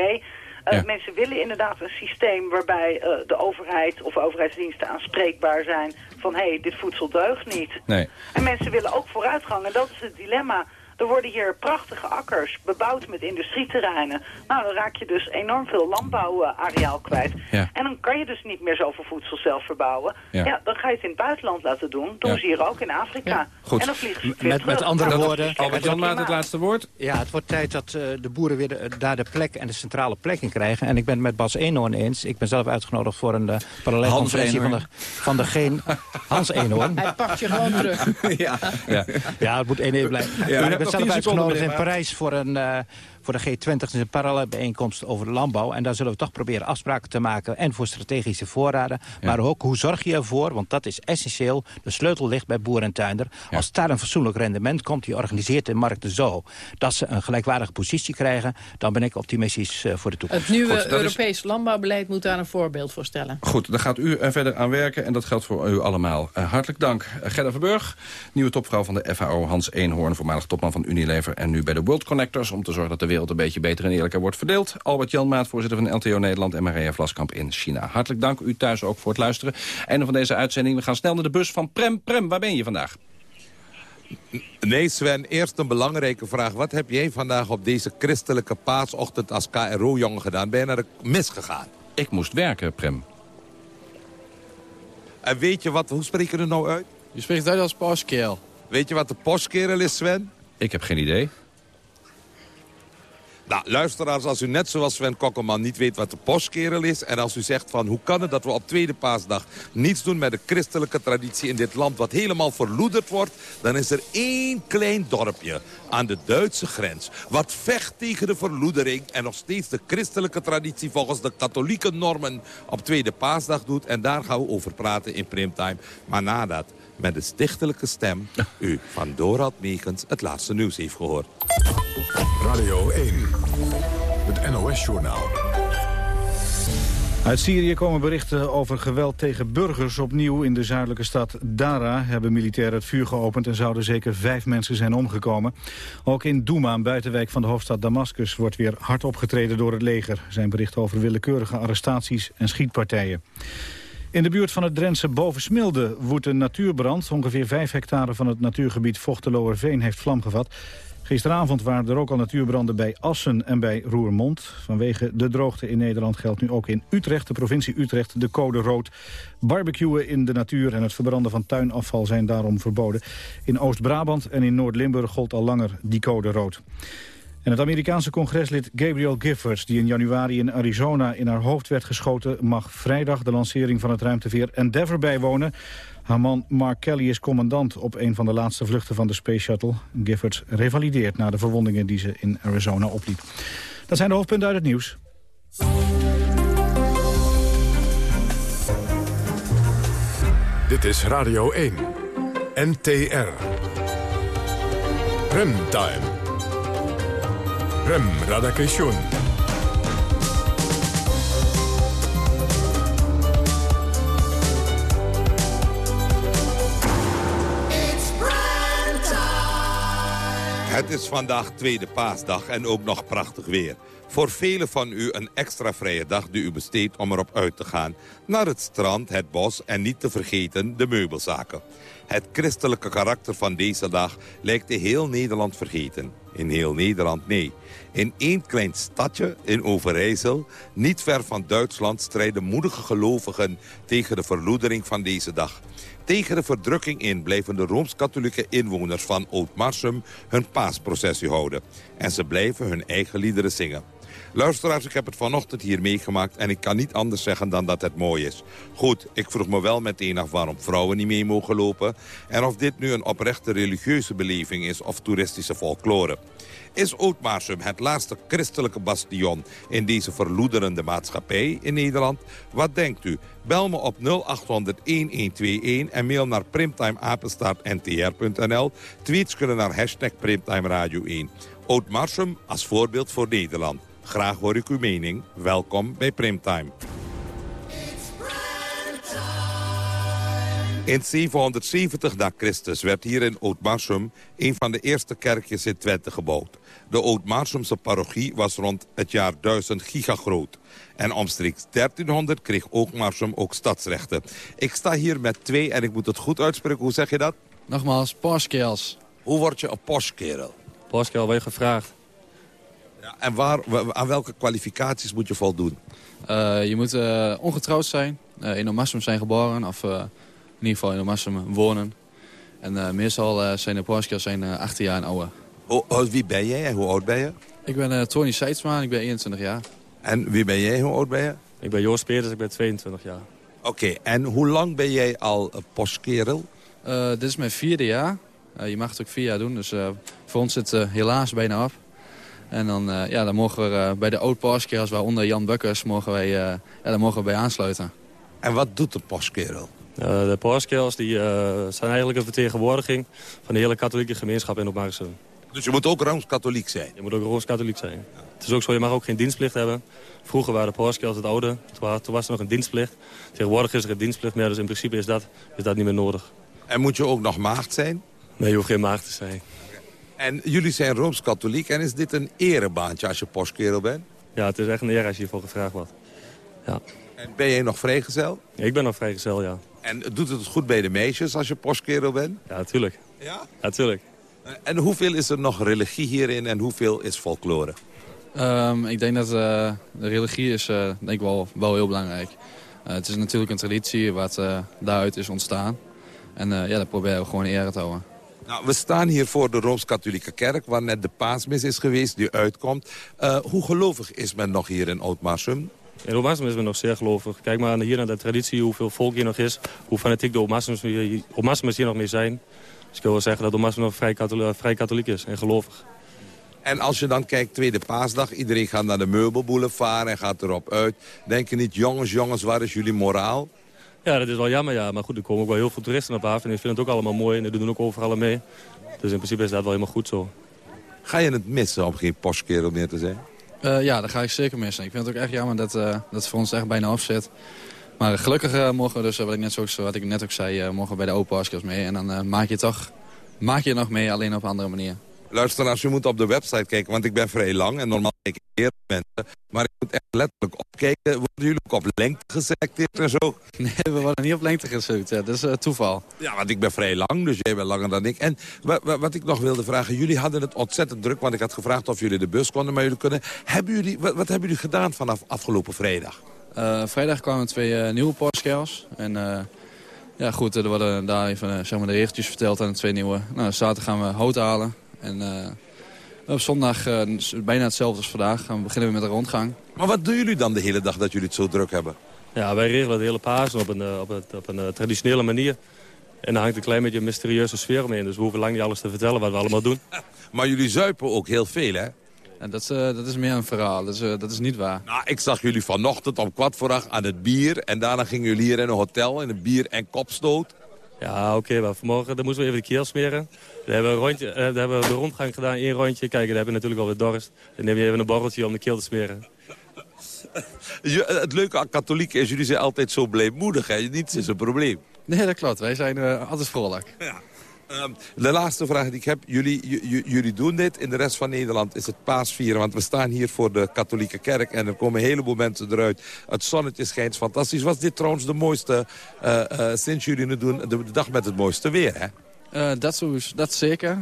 Eh, Ja. Mensen willen inderdaad een systeem waarbij eh, de overheid of overheidsdiensten aanspreekbaar zijn van hé, hey, dit voedsel deugt niet. Nee. En mensen willen ook vooruitgang en dat is het dilemma Er worden hier prachtige akkers, bebouwd met industrieterreinen. Nou, dan raak je dus enorm veel landbouwareaal kwijt. Ja. En dan kan je dus niet meer zoveel voedsel zelf verbouwen. Ja. Ja, dan ga je het in het buitenland laten doen. Doen Ja. ze hier ook in Afrika. Goed. En dan vliegen ze Met, met andere Nou, woorden... Albert Jan Maat, het laatste woord. Ja, het wordt tijd dat eh, de boeren weer de- daar de plek en de centrale plek in krijgen. En ik ben het met Bas Eenhoorn eens. Ik ben zelf uitgenodigd voor een uh, parallelconferentie van de, van de geen... Hans Eenhoorn. Hij pakt je gewoon terug. ja. Ja. Ja, het moet één blijven. Hebt ik nog ben 10 zelf uitgenodigd in. Parijs voor, een, eh, voor de G20. Het is een parallele bijeenkomst over de landbouw. En daar zullen we toch proberen afspraken te maken. En voor strategische voorraden. Maar ook, hoe zorg je ervoor? Want dat is essentieel. De sleutel ligt bij boer en tuinder. Als daar een fatsoenlijk rendement komt, die organiseert de markten zo... dat ze een gelijkwaardige positie krijgen... dan ben ik optimistisch eh, voor de toekomst. Het nieuwe Goed, is- Europees landbouwbeleid moet daar een voorbeeld voor stellen. Goed, daar gaat u er verder aan werken en dat geldt voor u allemaal. Eh, hartelijk dank. Uh, Gerda Verburg, nieuwe topvrouw van de FAO, Hans Eenhoorn... voormalig topman van Unilever en nu bij de World Connectors... om te zorgen dat de wereld een beetje beter en eerlijker wordt verdeeld. Albert Jan Maat, voorzitter van LTO Nederland... en Maria Vlaskamp in China. Hartelijk dank u thuis ook voor het luisteren. Einde van deze uitzending. We gaan snel naar de bus van Prem. Prem, waar ben je vandaag? Nee, Sven, eerst een belangrijke vraag. Wat heb jij vandaag op deze christelijke paasochtend als KRO-jongen gedaan? Ben je naar de mis gegaan? Ik moest werken, Prem. En weet je wat, hoe spreek je er nou uit? Je spreekt uit als pauskerel. Weet je wat de postkerel is, Sven? Ik heb geen idee. Nou, luisteraars, als u net zoals Sven Kokkelman niet weet wat de postkerel is... en als u zegt van hoe kan het dat we op tweede paasdag niets doen met de christelijke traditie in dit land... wat helemaal verloederd wordt, dan is er één klein dorpje aan de Duitse grens... wat vecht tegen de verloedering en nog steeds de christelijke traditie... volgens de katholieke normen op tweede paasdag doet. En daar gaan we over praten in Primtime. Maar nadat met de stichtelijke stem u van Dorald Megens het laatste nieuws heeft gehoord. Radio 1, het NOS-journaal. Uit Syrië komen berichten over geweld tegen burgers. Opnieuw in de zuidelijke stad Dara hebben militairen het vuur geopend... en zouden zeker vijf mensen zijn omgekomen. Ook in Douma, een buitenwijk van de hoofdstad Damascus... wordt weer hard opgetreden door het leger. Er zijn berichten over willekeurige arrestaties en schietpartijen. In de buurt van het Drentse Bovensmilde woedt een natuurbrand. Ongeveer 5 hectare van het natuurgebied Vochteloerveen heeft vlam gevat. Gisteravond waren er ook al natuurbranden bij Assen en bij Roermond. Vanwege de droogte in Nederland geldt nu ook in Utrecht, de provincie Utrecht, de code rood. Barbecuen in de natuur en het verbranden van tuinafval zijn daarom verboden. In Oost-Brabant en in Noord-Limburg gold al langer die code rood. En het Amerikaanse congreslid Gabriel Giffords, die in januari in Arizona in haar hoofd werd geschoten, mag vrijdag de lancering van het ruimteveer Endeavour bijwonen. Haar man Mark Kelly is commandant op een van de laatste vluchten van de Space Shuttle. Giffords revalideert na de verwondingen die ze in Arizona opliep. Dat zijn de hoofdpunten uit het nieuws. Dit is Radio 1, NTR. Remtime. Rem Radakation. Het is vandaag tweede paasdag en ook nog prachtig weer. Voor velen van u een extra vrije dag die u besteedt om erop uit te gaan. Naar het strand, het bos en niet te vergeten de meubelzaken. Het christelijke karakter van deze dag lijkt in heel Nederland vergeten. In heel Nederland nee. In één klein stadje in Overijssel, niet ver van Duitsland... strijden moedige gelovigen tegen de verloedering van deze dag. Tegen de verdrukking in blijven de Rooms-Katholieke inwoners van Oud-Marsum hun paasprocessie houden. En ze blijven hun eigen liederen zingen. Luisteraars, ik heb het vanochtend hier meegemaakt en ik kan niet anders zeggen dan dat het mooi is. Goed, ik vroeg me wel meteen af waarom vrouwen niet mee mogen lopen... en of dit nu een oprechte religieuze beleving is of toeristische folklore. Is Ootmarsum het laatste christelijke bastion in deze verloederende maatschappij in Nederland? Wat denkt u? Bel me op 0800-1121 en mail naar primtimeapenstaartntr.nl. Tweets kunnen naar hashtag Primtime Radio 1. Ootmarsum als voorbeeld voor Nederland. Graag hoor ik uw mening. Welkom bij Primtime. In 770 na Christus werd hier in Ootmarsum een van de eerste kerkjes in Twente gebouwd. De Ootmarsumse parochie was rond het jaar 1000 gigagroot. En omstreeks 1300 kreeg Ootmarsum ook stadsrechten. Ik sta hier met twee en ik moet het goed uitspreken. Hoe zeg je dat? Nogmaals, pauskerels. Hoe word je een postkerel? Pascal, word je gevraagd. Ja, en waar, aan welke kwalificaties moet je voldoen? Uh, je moet uh, ongetrouwd zijn, uh, in Omassum zijn geboren of in ieder geval in Omassum wonen. En meestal zijn de Pascals zijn 18 jaar en ouder. Oh, wie ben jij en hoe oud ben je? Ik ben Tony Seidsma ik ben 21 jaar. En wie ben jij, hoe oud ben je? Ik ben Joost Peters, ik ben 22 jaar. Oké, en hoe lang ben jij al postkerel? dit is mijn vierde jaar. je mag het ook vier jaar doen, dus voor ons zit het helaas bijna af. En dan, uh, ja, dan mogen we uh, bij de oud-postkerels, waaronder Jan Bukkers, mogen wij, uh, ja, daar mogen we bij aansluiten. En wat doet de postkerel? de postkerels die, zijn eigenlijk een vertegenwoordiging van de hele katholieke gemeenschap in Opmarsum. Dus je moet ook Rooms-Katholiek zijn? Je moet ook Rooms-Katholiek zijn. Het is ook zo, je mag ook geen dienstplicht hebben. Vroeger waren de postkerels het oude, toen was er nog een dienstplicht. Tegenwoordig is er een dienstplicht meer, dus in principe is dat, is dat niet meer nodig. En moet je ook nog maagd zijn? Nee, je hoeft geen maagd te zijn. En jullie zijn Rooms-Katholiek en is dit een erebaantje als je postkerel bent? Ja, het is echt een eer als je hiervoor gevraagd wordt. Ja. En ben jij nog vrijgezel? ik ben nog vrijgezel, ja. En doet het goed bij de meisjes als je postkerel bent? Ja, natuurlijk. Ja? Natuurlijk. En hoeveel is er nog religie hierin en hoeveel is folklore? Um, ik denk dat uh, de religie is uh, denk ik wel, wel heel belangrijk. Uh, het is natuurlijk een traditie wat daaruit is ontstaan. En ja, dat proberen we gewoon ere te houden. Nou, we staan hier voor de Rooms-Katholieke Kerk... waar net de paasmis is geweest, die uitkomt. Uh, hoe gelovig is men nog hier in Oud-Marsum? In Oud-Marsum is men nog zeer gelovig. Kijk maar hier naar de traditie, hoeveel volk hier nog is... hoe fanatiek de Oud-Marsumers hier nog mee zijn. Dus ik wil wel zeggen dat Oud-Marsum nog vrij katholiek, vrij katholiek is en gelovig. En als je dan kijkt, tweede paasdag, iedereen gaat naar de meubelboulevard en gaat erop uit. Denk je niet, jongens, jongens, waar is jullie moraal? Ja, dat is wel jammer, ja. Maar goed, er komen ook wel heel veel toeristen op af. En die vinden het ook allemaal mooi en die doen ook overal mee. Dus in principe is dat wel helemaal goed zo. Ga je het missen om geen postkerel meer te zijn? Uh, ja, dat ga ik zeker missen. Ik vind het ook echt jammer dat, uh, dat het voor ons echt bijna afzet. Maar gelukkig uh, mogen we dus, wat ik, net zo, wat ik net ook zei, mogen we bij de open mee. En dan maak je toch maak je nog mee, alleen op een andere manier. Luisteraars, je moet op de website kijken, want ik ben vrij lang en normaal kijk ik eerder mensen. Maar ik moet echt letterlijk opkijken. Worden jullie ook op lengte geselecteerd en zo? Nee, we worden niet op lengte geselecteerd. Dat is uh, toeval. Ja, want ik ben vrij lang, dus jij bent langer dan ik. En wat ik nog wilde vragen, jullie hadden het ontzettend druk, want ik had gevraagd of jullie de bus konden, maar jullie kunnen. Hebben jullie, wat, wat hebben jullie gedaan vanaf afgelopen vrijdag? Uh, vrijdag kwamen twee uh, nieuwe Porsches en... ja, goed, er worden daar even zeg maar, de regeltjes verteld aan de twee nieuwe. Nou, zaterdag gaan we hout halen. En op zondag uh, bijna hetzelfde als vandaag. Beginnen we met een rondgang. Maar wat doen jullie dan de hele dag dat jullie het zo druk hebben? Ja, wij regelen het hele Pasen op een, op een, op een uh, traditionele manier. En daar hangt een klein beetje een mysterieuze sfeer omheen. Dus we hoeven lang niet alles te vertellen wat we allemaal doen. Maar jullie zuipen ook heel veel, hè? En dat, uh, dat is meer een verhaal. Dat is, uh, dat is niet waar. Nou, ik zag jullie vanochtend om kwart voor acht aan het bier. En daarna gingen jullie hier in een hotel in een bier- en kopstoot. Ja, oké, maar vanmorgen dan moesten we even de keel smeren. We hebben, een rondje, uh, daar hebben we de rondgang gedaan, één rondje. Kijk, dan hebben we natuurlijk alweer dorst. Dan neem je even een borreltje om de keel te smeren. het leuke aan katholieken is, jullie zijn altijd zo blijmoedig. Hè? Niets is een probleem. Nee, dat klopt. Wij zijn uh, altijd vrolijk. Ja. Um, de laatste vraag die ik heb. Jullie, jullie doen dit. In de rest van Nederland is het paasvieren. Want we staan hier voor de katholieke kerk. En er komen een heleboel mensen eruit. Het zonnetje schijnt fantastisch. Was dit trouwens de mooiste, uh, uh, sinds jullie het doen, de, de, dag met het mooiste weer, hè? Uh, dat, zo, dat zeker.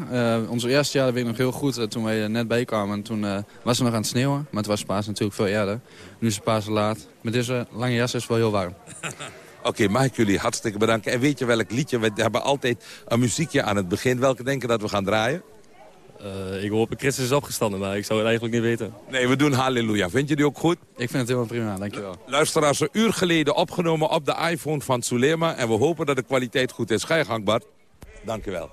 Onze eerste jaar weet ik nog heel goed. Toen wij net bijkwamen, toen was het nog aan het sneeuwen. Maar het was paas natuurlijk veel eerder. Nu is het paas laat. Met deze lange jas is het wel heel warm. Oké, okay, mag ik jullie hartstikke bedanken. En weet je welk liedje? We hebben altijd een muziekje aan het begin. Welke denken dat we gaan draaien? ik hoop Christus is opgestanden, maar ik zou het eigenlijk niet weten. Nee, we doen Halleluja. Vind je die ook goed? Ik vind het helemaal prima, dankjewel. Luisteraars, een uur geleden opgenomen op de iPhone van Sulema. En we hopen dat de kwaliteit goed is. Ga je gang, Bart. Dank u wel.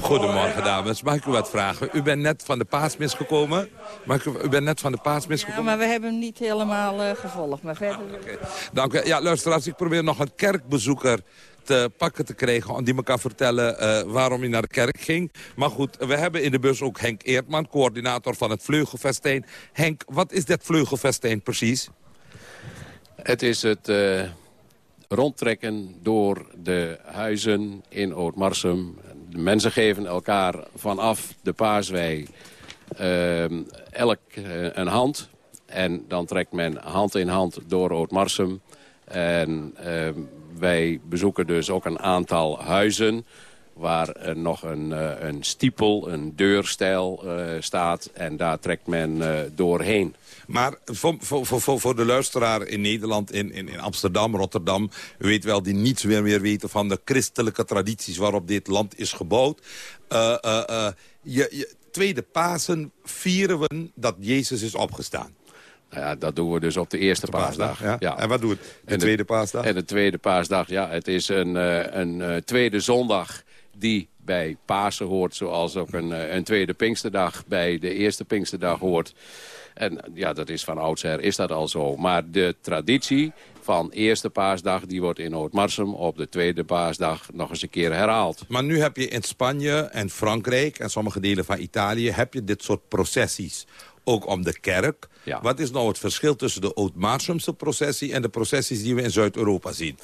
Goedemorgen dames, mag ik u wat vragen? U bent net van de paasmis gekomen. Mag ik, u bent net van de paasmis gekomen? Ja, maar we hebben hem niet helemaal uh, gevolgd. Maar verder... Ah, okay. Dank u. Ja, luisteraars, ik probeer nog een kerkbezoeker te pakken te krijgen... die me kan vertellen uh, waarom hij naar de kerk ging. Maar goed, we hebben in de bus ook Henk Eertman, coördinator van het Vleugelfestijn. Henk, wat is dat Vleugelfestijn precies? Het is het uh, rondtrekken door de huizen in Oud-Marsum. De mensen geven elkaar vanaf de Paaswei ehm, elk eh, een hand. En dan trekt men hand in hand door Ootmarsum. En ehm, wij bezoeken dus ook een aantal huizen waar eh, nog een, eh, een stiepel, een deurstijl eh, staat. En daar trekt men doorheen. Maar voor, voor, voor, voor de luisteraar in Nederland, in, in, in Amsterdam, Rotterdam... u weet wel, die niets meer, meer weten van de christelijke tradities... waarop dit land is gebouwd. Je, je, tweede Pasen vieren we dat Jezus is opgestaan. Nou ja, dat doen we dus op de eerste paasdag. ja. En wat doet de tweede paasdag? En de tweede paasdag, ja, het is een, een tweede zondag die bij Pasen hoort... zoals ook een, eh, een tweede Pinksterdag bij de eerste Pinksterdag hoort. En ja, dat is van oudsher, is dat al zo. Maar de traditie van eerste paasdag, die wordt in Ootmarsum... op de tweede paasdag nog eens een keer herhaald. Maar nu heb je in Spanje en Frankrijk en sommige delen van Italië... heb je dit soort processies, ook om de kerk. Wat is nou het verschil tussen de Oud-Marsumse processie... en de processies die we in Zuid-Europa zien?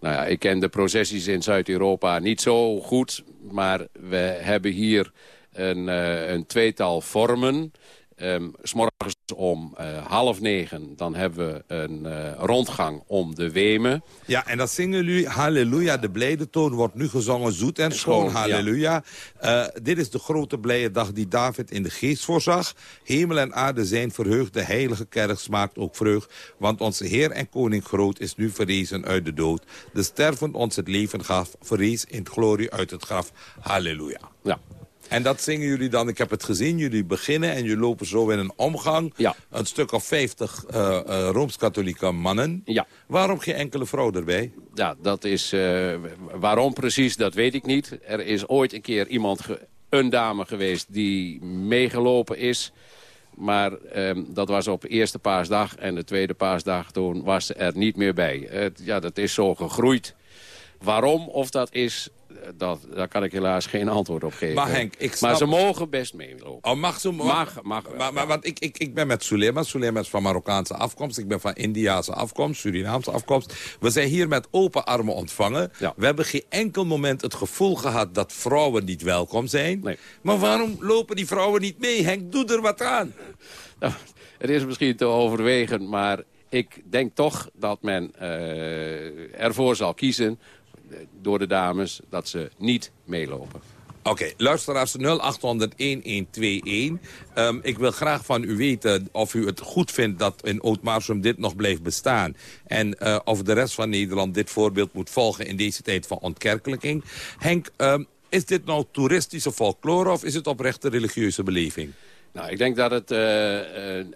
Nou ja, ik ken de processies in Zuid-Europa niet zo goed. Maar we hebben hier een, eh, een tweetal vormen. Ehm, s morgens om eh, half negen, dan hebben we een eh, rondgang om de Wemen. Ja, en dat zingen jullie, halleluja, de blijde toon wordt nu gezongen, zoet en schoon, Schoon, ja. halleluja. Eh, dit is de grote blije dag die David in de geest voorzag. Hemel en aarde zijn verheugd, de heilige kerk smaakt ook vreugd. Want onze Heer en Koning groot is nu verrezen uit de dood. De stervend ons het leven gaf, verrees in glorie uit het graf, halleluja. Ja. En dat zingen jullie dan, ik heb het gezien, jullie beginnen en jullie lopen zo in een omgang. Ja. Een stuk of vijftig eh, eh, Rooms-Katholieke mannen. Ja. Waarom geen enkele vrouw erbij? Ja, dat is... eh, waarom precies, dat weet ik niet. Er is ooit een keer iemand, een dame geweest die meegelopen is... Maar ehm, dat was op eerste paasdag en de tweede paasdag toen was ze er niet meer bij. Het- ja, dat is zo gegroeid. Waarom of dat is, dat, daar kan ik helaas geen antwoord op geven. Maar Henk, ik snap- Maar ze mogen best meelopen. Oh, mag ze? Mag, mag wel, Maar, maar want ik, ik, ik ben met Sulema. Sulema is van Marokkaanse afkomst. Ik ben van Indiaanse afkomst, Surinaamse afkomst. We zijn hier met open armen ontvangen. We hebben geen enkel moment het gevoel gehad dat vrouwen niet welkom zijn. Maar waarom lopen die vrouwen niet mee? Henk, doe er wat aan. Nou, het is misschien te overwegen, maar ik denk toch dat men eh, ervoor zal kiezen... eh, door de dames, dat ze niet meelopen. Oké, luisteraars 0800-1121. Ehm, ik wil graag van u weten of u het goed vindt dat in Ootmarsum dit nog blijft bestaan. En eh, of de rest van Nederland dit voorbeeld moet volgen in deze tijd van ontkerkelijking. Henk, ehm, is dit nou toeristische folklore of is het oprechte religieuze beleving? Nou, ik denk dat het eh,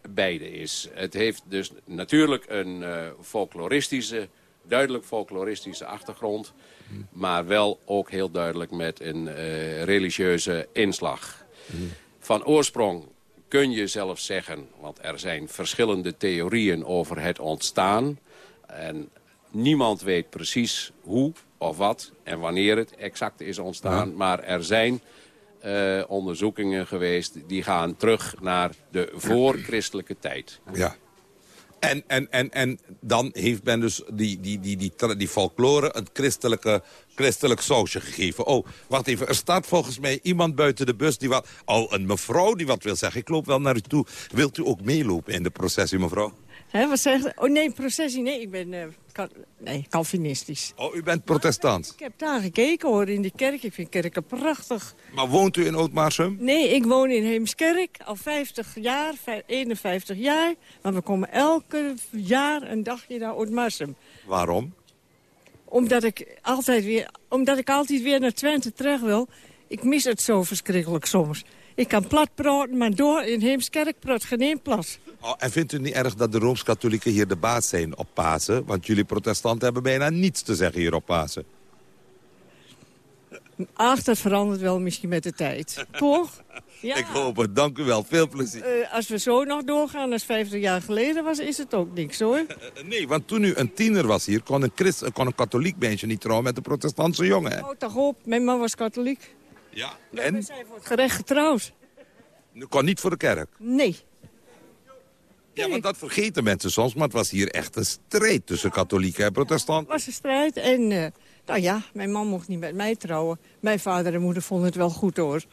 beide is. Het heeft dus natuurlijk een folkloristische, duidelijk folkloristische achtergrond. Maar wel ook heel duidelijk met een eh, religieuze inslag. Van oorsprong kun je zelfs zeggen, want er zijn verschillende theorieën over het ontstaan. En niemand weet precies hoe of wat en wanneer het exact is ontstaan. Maar er zijn eh, onderzoekingen geweest die gaan terug naar de voorchristelijke tijd. Ja. En, en, en, en dan heeft men dus die, die, die, die, die folklore een christelijke, christelijk sausje gegeven. Oh, wacht even. Er staat volgens mij iemand buiten de bus die wat... Oh, een mevrouw die wat wil zeggen. Ik loop wel naar u toe. Wilt u ook meelopen in de processie, mevrouw? Hè, wat zegt Oh nee, processie. Nee, ik ben eh, nee, Calvinistisch. Oh, u bent protestant. Ik heb daar gekeken hoor, in die kerk. Ik vind kerken prachtig. Maar woont u in Ootmarsum? Nee, ik woon in Heemskerk al 50 jaar, vij- 51 jaar. Maar we komen elke jaar een dagje naar Oudmarsum. Waarom? Omdat ik, altijd weer, omdat ik altijd weer naar Twente terug wil. Ik mis het zo verschrikkelijk soms. Ik kan plat praten, maar door in Heemskerk praat geen plat. Oh, en vindt u niet erg dat de Rooms-Katholieken hier de baas zijn op Pasen? Want jullie protestanten hebben bijna niets te zeggen hier op Pasen. Ach, dat verandert wel misschien met de tijd. Toch? Ja. Ik hoop het. Dank u wel. Veel plezier. Eh, als we zo nog doorgaan als 50 jaar geleden was, is het ook niks hoor. Eh, Nee, want toen u een tiener was hier, kon een, christ, kon een katholiek meisje niet trouwen met een protestantse jongen. hè? Houd toch op, mijn man was katholiek. Ja. En? We zijn voor het gerecht getrouwd. U kon niet voor de kerk. Nee. Ja, want dat vergeten mensen soms, maar het was hier echt een strijd tussen katholieken en protestanten. was een strijd en, eh, nou ja, mijn man mocht niet met mij trouwen. Mijn vader en moeder vonden het wel goed hoor.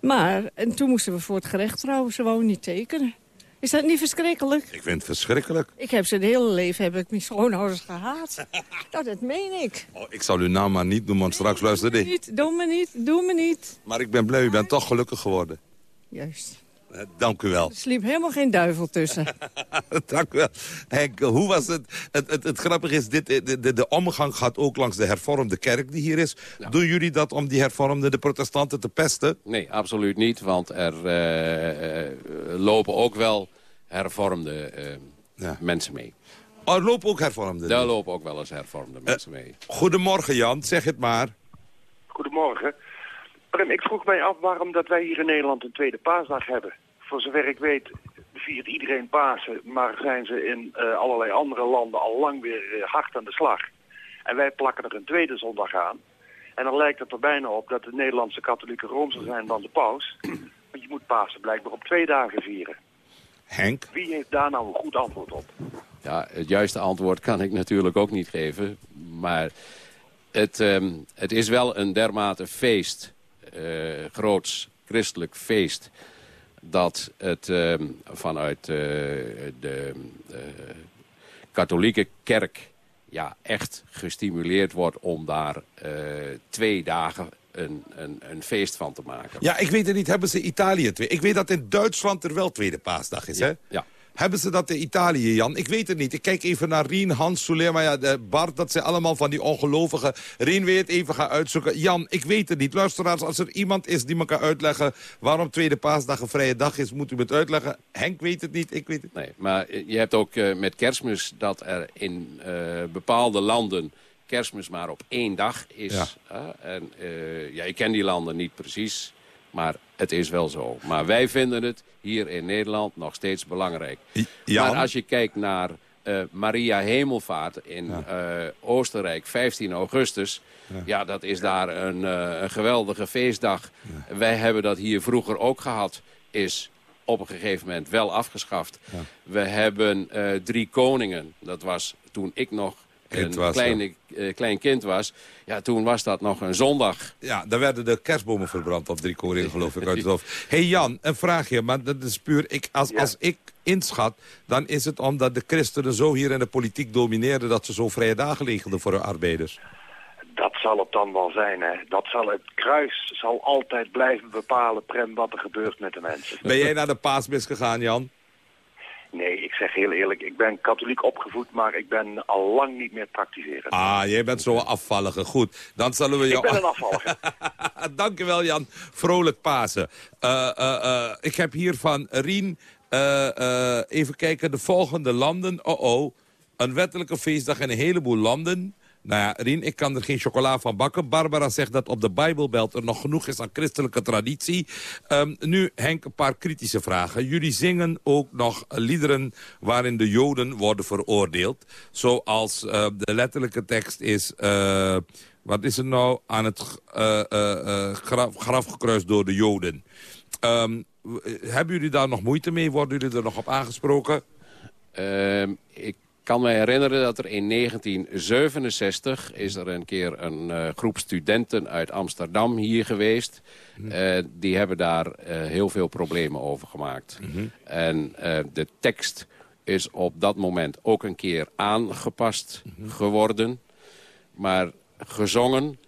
Maar, en toen moesten we voor het gerecht trouwen. Ze wou niet tekenen. Is dat niet verschrikkelijk? Ik vind het verschrikkelijk. Ik heb ze het hele leven, heb ik mijn schoonouders gehaat. nou, dat meen ik. Oh, ik zal uw naam maar niet noemen, want straks luister ik. Niet, doe me niet, doe me niet. Maar ik ben blij, u bent toch gelukkig geworden. Juist. Eh, Dank u wel. Er sliep helemaal geen duivel tussen. Dank u wel. Henk, hoe was het? Het, het, het grappige is, dit, de, de, de omgang gaat ook langs de hervormde kerk die hier is. Doen jullie dat om die hervormden, de protestanten, te pesten? Nee, absoluut niet, want er eh, eh, lopen ook wel hervormde mensen mee. Oh, er lopen ook hervormden? Daar lopen ook wel eens hervormde mensen mee. Goedemorgen Jan, zeg het maar. Goedemorgen. Prem, ik vroeg mij af waarom dat wij hier in Nederland een tweede paasdag hebben. Voor zover ik weet viert iedereen Pasen, maar zijn ze in eh, allerlei andere landen al lang weer eh, hard aan de slag. En wij plakken er een tweede zondag aan. En dan lijkt het er bijna op dat de Nederlandse katholieken roomser zijn dan de paus. Want je moet Pasen blijkbaar op twee dagen vieren. Henk? Wie heeft daar nou een goed antwoord op? Ja, het juiste antwoord kan ik natuurlijk ook niet geven. Maar het, ehm, het is wel een dermate feest, groots christelijk feest... dat het ehm, vanuit eh, de eh, katholieke kerk ja, echt gestimuleerd wordt... om daar eh, twee dagen een, een, een feest van te maken. Ja, ik weet het niet. Hebben ze Italië twee? Ik weet dat in Duitsland er wel tweede paasdag is, hè? Ja. Hebben ze dat in Italië, Jan? Ik weet het niet. Ik kijk even naar Rien, Hans, Sulema, ja, de Bart. Dat zijn allemaal van die ongelovigen. Rien weet het even gaan uitzoeken. Jan, ik weet het niet. Luisteraars, als er iemand is die me kan uitleggen... waarom Tweede Paasdag een vrije dag is, moet u me het uitleggen. Henk weet het niet, ik weet het Nee, maar je hebt ook eh, met kerstmis dat er in eh, bepaalde landen kerstmis maar op één dag is. Ja. en eh, ja, ik ken die landen niet precies, maar het is wel zo. Maar wij vinden het hier in Nederland nog steeds belangrijk. Jan? Maar als je kijkt naar eh, Maria Hemelvaart in eh, Oostenrijk, 15 augustus... Ja, dat is daar een, eh, een geweldige feestdag. Wij hebben dat hier vroeger ook gehad, is op een gegeven moment wel afgeschaft. We hebben Drie Koningen, dat was toen ik nog Kind een was, kleine, eh, klein kind was. Ja, toen was dat nog een zondag. Ja, daar werden de kerstbomen verbrand op drie koringen, geloof ik, uit het hoofd. hey Jan, een vraagje, maar dat is puur... Ik, als, als ik inschat, dan is het omdat de christenen zo hier in de politiek domineerden... dat ze zo vrije dagen regelden voor hun arbeiders. Dat zal het dan wel zijn, hè. Dat zal, het kruis zal altijd blijven bepalen, Prem, wat er gebeurt met de mensen. Ben jij naar de paasmis gegaan, Jan? Nee, ik zeg heel eerlijk, ik ben katholiek opgevoed, maar ik ben al lang niet meer praktiserend. Ah, jij bent zo'n afvallige. Goed, dan zullen we Ik jou... ben een afvallige. Dankjewel, Jan. Vrolijk Pasen. Eh, eh, eh, ik heb hier van Rien... even kijken, de volgende landen. Oh oh, een wettelijke feestdag in een heleboel landen. Nou ja, Rien, ik kan er geen chocola van bakken. Barbara zegt dat op de Bijbelbelt er nog genoeg is aan christelijke traditie. Ehm, nu, Henk, een paar kritische vragen. Jullie zingen ook nog liederen waarin de Joden worden veroordeeld. Zoals eh, de letterlijke tekst is... eh, wat is er nou aan het eh, graf, graf gekruist door de Joden? Ehm, eh, hebben jullie daar nog moeite mee? Worden jullie er nog op aangesproken? Ehm, ik kan me herinneren dat er in 1967 is er een keer een eh, groep studenten uit Amsterdam hier geweest. Eh, die hebben daar eh, heel veel problemen over gemaakt. En eh, de tekst is op dat moment ook een keer aangepast geworden. Maar gezongen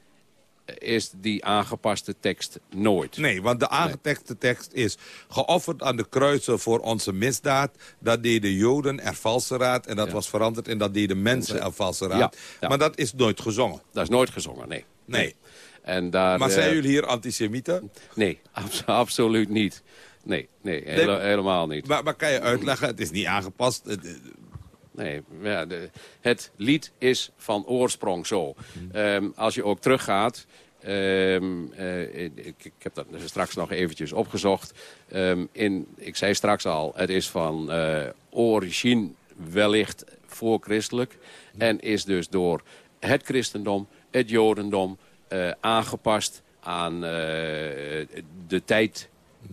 is die aangepaste tekst nooit. Nee, want de aangetekste tekst is... geofferd aan de kruisen voor onze misdaad. Dat deden Joden er valse raad. En dat was veranderd in dat deden mensen er valse raad. Ja. Maar dat is nooit gezongen. Dat is nooit gezongen, nee. Nee. En daar, Maar zijn eh, jullie hier antisemieten? Nee, abso- absoluut niet. Nee, nee, hele- Nee, helemaal niet. Maar, maar kan je uitleggen, het is niet aangepast. Nee, ja, de, het lied is van oorsprong zo. Hmm. Ehm, als je ook teruggaat... eh, ik, ik heb dat straks nog eventjes opgezocht. Ehm, in, ik zei straks al, het is van eh, origine wellicht voorchristelijk. En is dus door het christendom, het jodendom... eh, aangepast aan de tijd.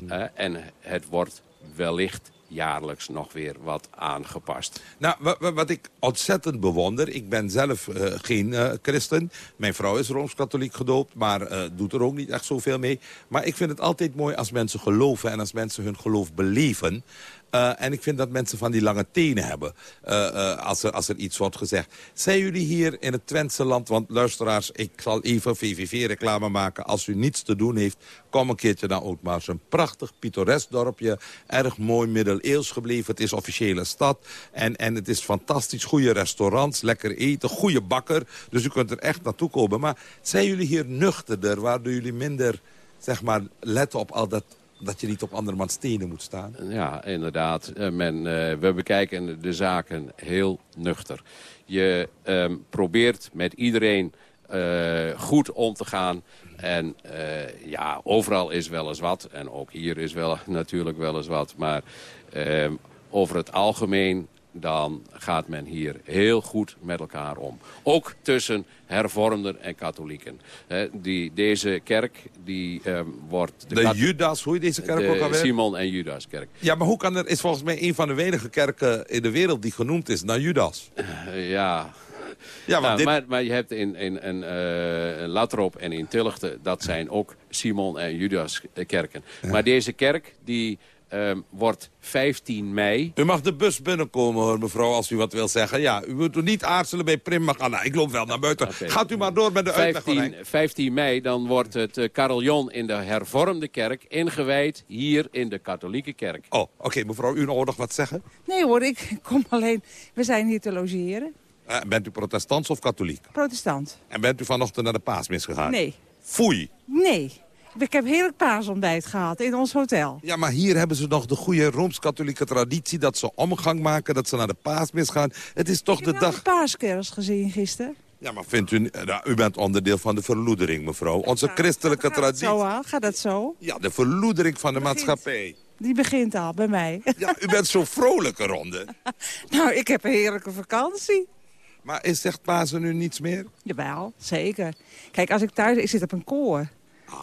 Hè, en het wordt wellicht jaarlijks nog weer wat aangepast. Nou, wa- wa- wat ik ontzettend bewonder... ik ben zelf eh, geen eh, christen. Mijn vrouw is Rooms-Katholiek gedoopt... maar eh, doet er ook niet echt zoveel mee. Maar ik vind het altijd mooi als mensen geloven... en als mensen hun geloof beleven... Eh, en ik vind dat mensen van die lange tenen hebben, eh, eh, als, er, als er iets wordt gezegd. Zijn jullie hier in het Twentse land, want luisteraars, ik zal even VVV-reclame maken. Als u niets te doen heeft, kom een keertje naar Oudmaars. Een prachtig, pittoresk dorpje, erg mooi middeleeuws gebleven. Het is officiële stad en, en het is fantastisch. Goede restaurants, lekker eten, goede bakker. Dus u kunt er echt naartoe komen. Maar zijn jullie hier nuchterder, waardoor jullie minder, zeg maar, letten op al dat dat je niet op andermans stenen moet staan. Ja, inderdaad. Eh, Men, eh, we bekijken de zaken heel nuchter. Je ehm, probeert met iedereen eh, goed om te gaan. En ja, overal is wel eens wat. En ook hier is wel natuurlijk wel eens wat. Maar ehm, over het algemeen dan gaat men hier heel goed met elkaar om. Ook tussen hervormden en katholieken. Die, deze kerk die, ehm, wordt... De Judas, hoe heet deze kerk de ook alweer? Simon en Judaskerk. Ja, maar hoe kan er... is volgens mij een van de weinige kerken in de wereld die genoemd is naar Judas. Eh, ja. Ja, Nou, dit- maar, maar je hebt in, in, in, eh, Latrop en in Tillichten, dat zijn ook Simon en Judas kerken. Maar deze kerk, die ehm, wordt 15 mei... U mag de bus binnenkomen hoor, mevrouw, als u wat wil zeggen. Ja, u moet er niet aarzelen bij Prim gaan. Nou, ik loop wel naar buiten. Gaat u maar door met de uitleg. van 15, 15 mei, dan wordt het eh, carillon in de hervormde kerk ingewijd hier in de katholieke kerk. Oh, oké, mevrouw, u nog nog wat zeggen? Nee hoor, ik kom alleen... We zijn hier te logeren. Eh, bent u protestants of katholiek? Protestant. En bent u vanochtend naar de paasmis gegaan? Nee. Foei. Nee. Ik heb heerlijk paasontbijt gehad in ons hotel. Ja, maar hier hebben ze nog de goede Rooms-Katholieke traditie... dat ze omgang maken, dat ze naar de paasmis gaan. Het is toch de dag... De paaskers gezien gisteren. Ja, maar vindt u... eh, Nou, u bent onderdeel van de verloedering, mevrouw. Onze christelijke traditie. Zo al, gaat dat zo? Ja, de verloedering van de maatschappij. Die begint al bij mij. Ja, u bent zo vrolijke ronde. nou, ik heb een heerlijke vakantie. Maar is zegt Pasen nu niets meer? Jawel, zeker. Kijk, als ik thuis... Ik zit op een koor.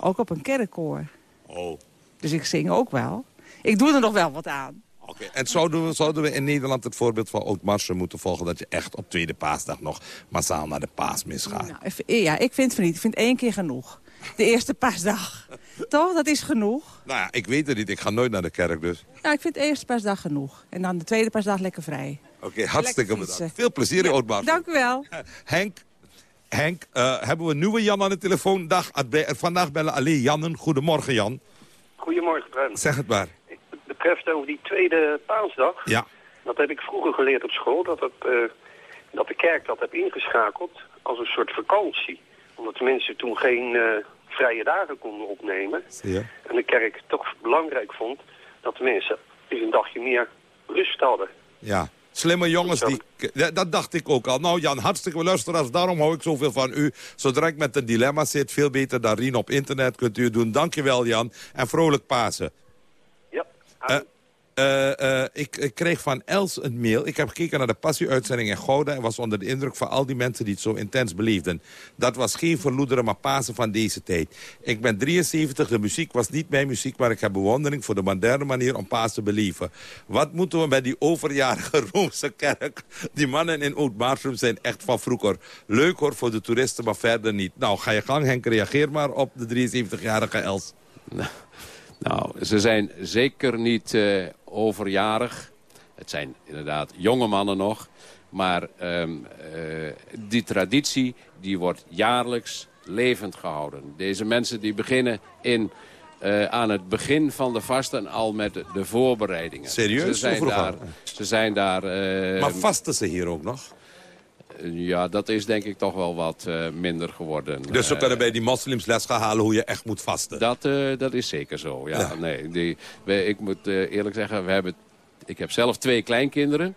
Ook op een kerkkoor. Oh. Dus ik zing ook wel. Ik doe er nog wel wat aan. Oké, En zouden we, zouden we in Nederland het voorbeeld van Oud-Marsen moeten volgen... dat je echt op tweede paasdag nog massaal naar de paasmis gaat? Nou, ja, ik vind van niet. Ik vind één keer genoeg. De eerste paasdag. Toch? Dat is genoeg. Nou ja, ik weet het niet. Ik ga nooit naar de kerk dus. Nou, ik vind de eerste paasdag genoeg. En dan de tweede paasdag lekker vrij. Oké, hartstikke bedankt. Veel plezier in Oud-Marsen. Dank u wel. Henk, Henk eh, hebben we een nieuwe Jan aan de telefoon? Dag, vandaag bellen alleen Jannen. Goedemorgen Jan. Goedemorgen, Prem. Zeg het maar. Het betreft over die tweede paasdag. Ja. Dat heb ik vroeger geleerd op school, dat, het, eh, dat de kerk dat heb ingeschakeld als een soort vakantie. Omdat de mensen toen geen eh, vrije dagen konden opnemen. Ja. En de kerk toch belangrijk vond dat de mensen dus een dagje meer rust hadden. Ja. Slimme jongens, die, dat dacht ik ook al. Nou Jan, hartstikke luisteraars, daarom hou ik zoveel van u. Zodra ik met een dilemma zit, veel beter dan Rien op internet kunt u het doen. Dankjewel Jan en vrolijk Pasen. Ja. Eh, eh, ik, ik kreeg van Els een mail. Ik heb gekeken naar de passie-uitzending in Gouda... en was onder de indruk van al die mensen die het zo intens beleefden. Dat was geen verloederen, maar Pasen van deze tijd. Ik ben 73, de muziek was niet mijn muziek... maar ik heb bewondering voor de moderne manier om Pasen te beleven. Wat moeten we met die overjarige Roomse kerk? Die mannen in Oud-Maartrum zijn echt van vroeger. Leuk hoor voor de toeristen, maar verder niet. Nou, ga je gang Henk, reageer maar op de 73-jarige Els. Nou, ze zijn zeker niet eh, overjarig. Het zijn inderdaad jonge mannen nog. Maar ehm, eh, die traditie die wordt jaarlijks levend gehouden. Deze mensen die beginnen in, eh, aan het begin van de vasten al met de, de voorbereidingen. Serieus? Ze zijn daar, ze zijn daar maar vasten ze hier ook nog? Ja, dat is denk ik toch wel wat eh, minder geworden. Dus we Eh, kunnen bij die moslims les gaan halen hoe je echt moet vasten. Dat, eh, dat is zeker zo, ja. Nee, die, we, ik moet eerlijk zeggen, we hebben, ik heb zelf twee kleinkinderen.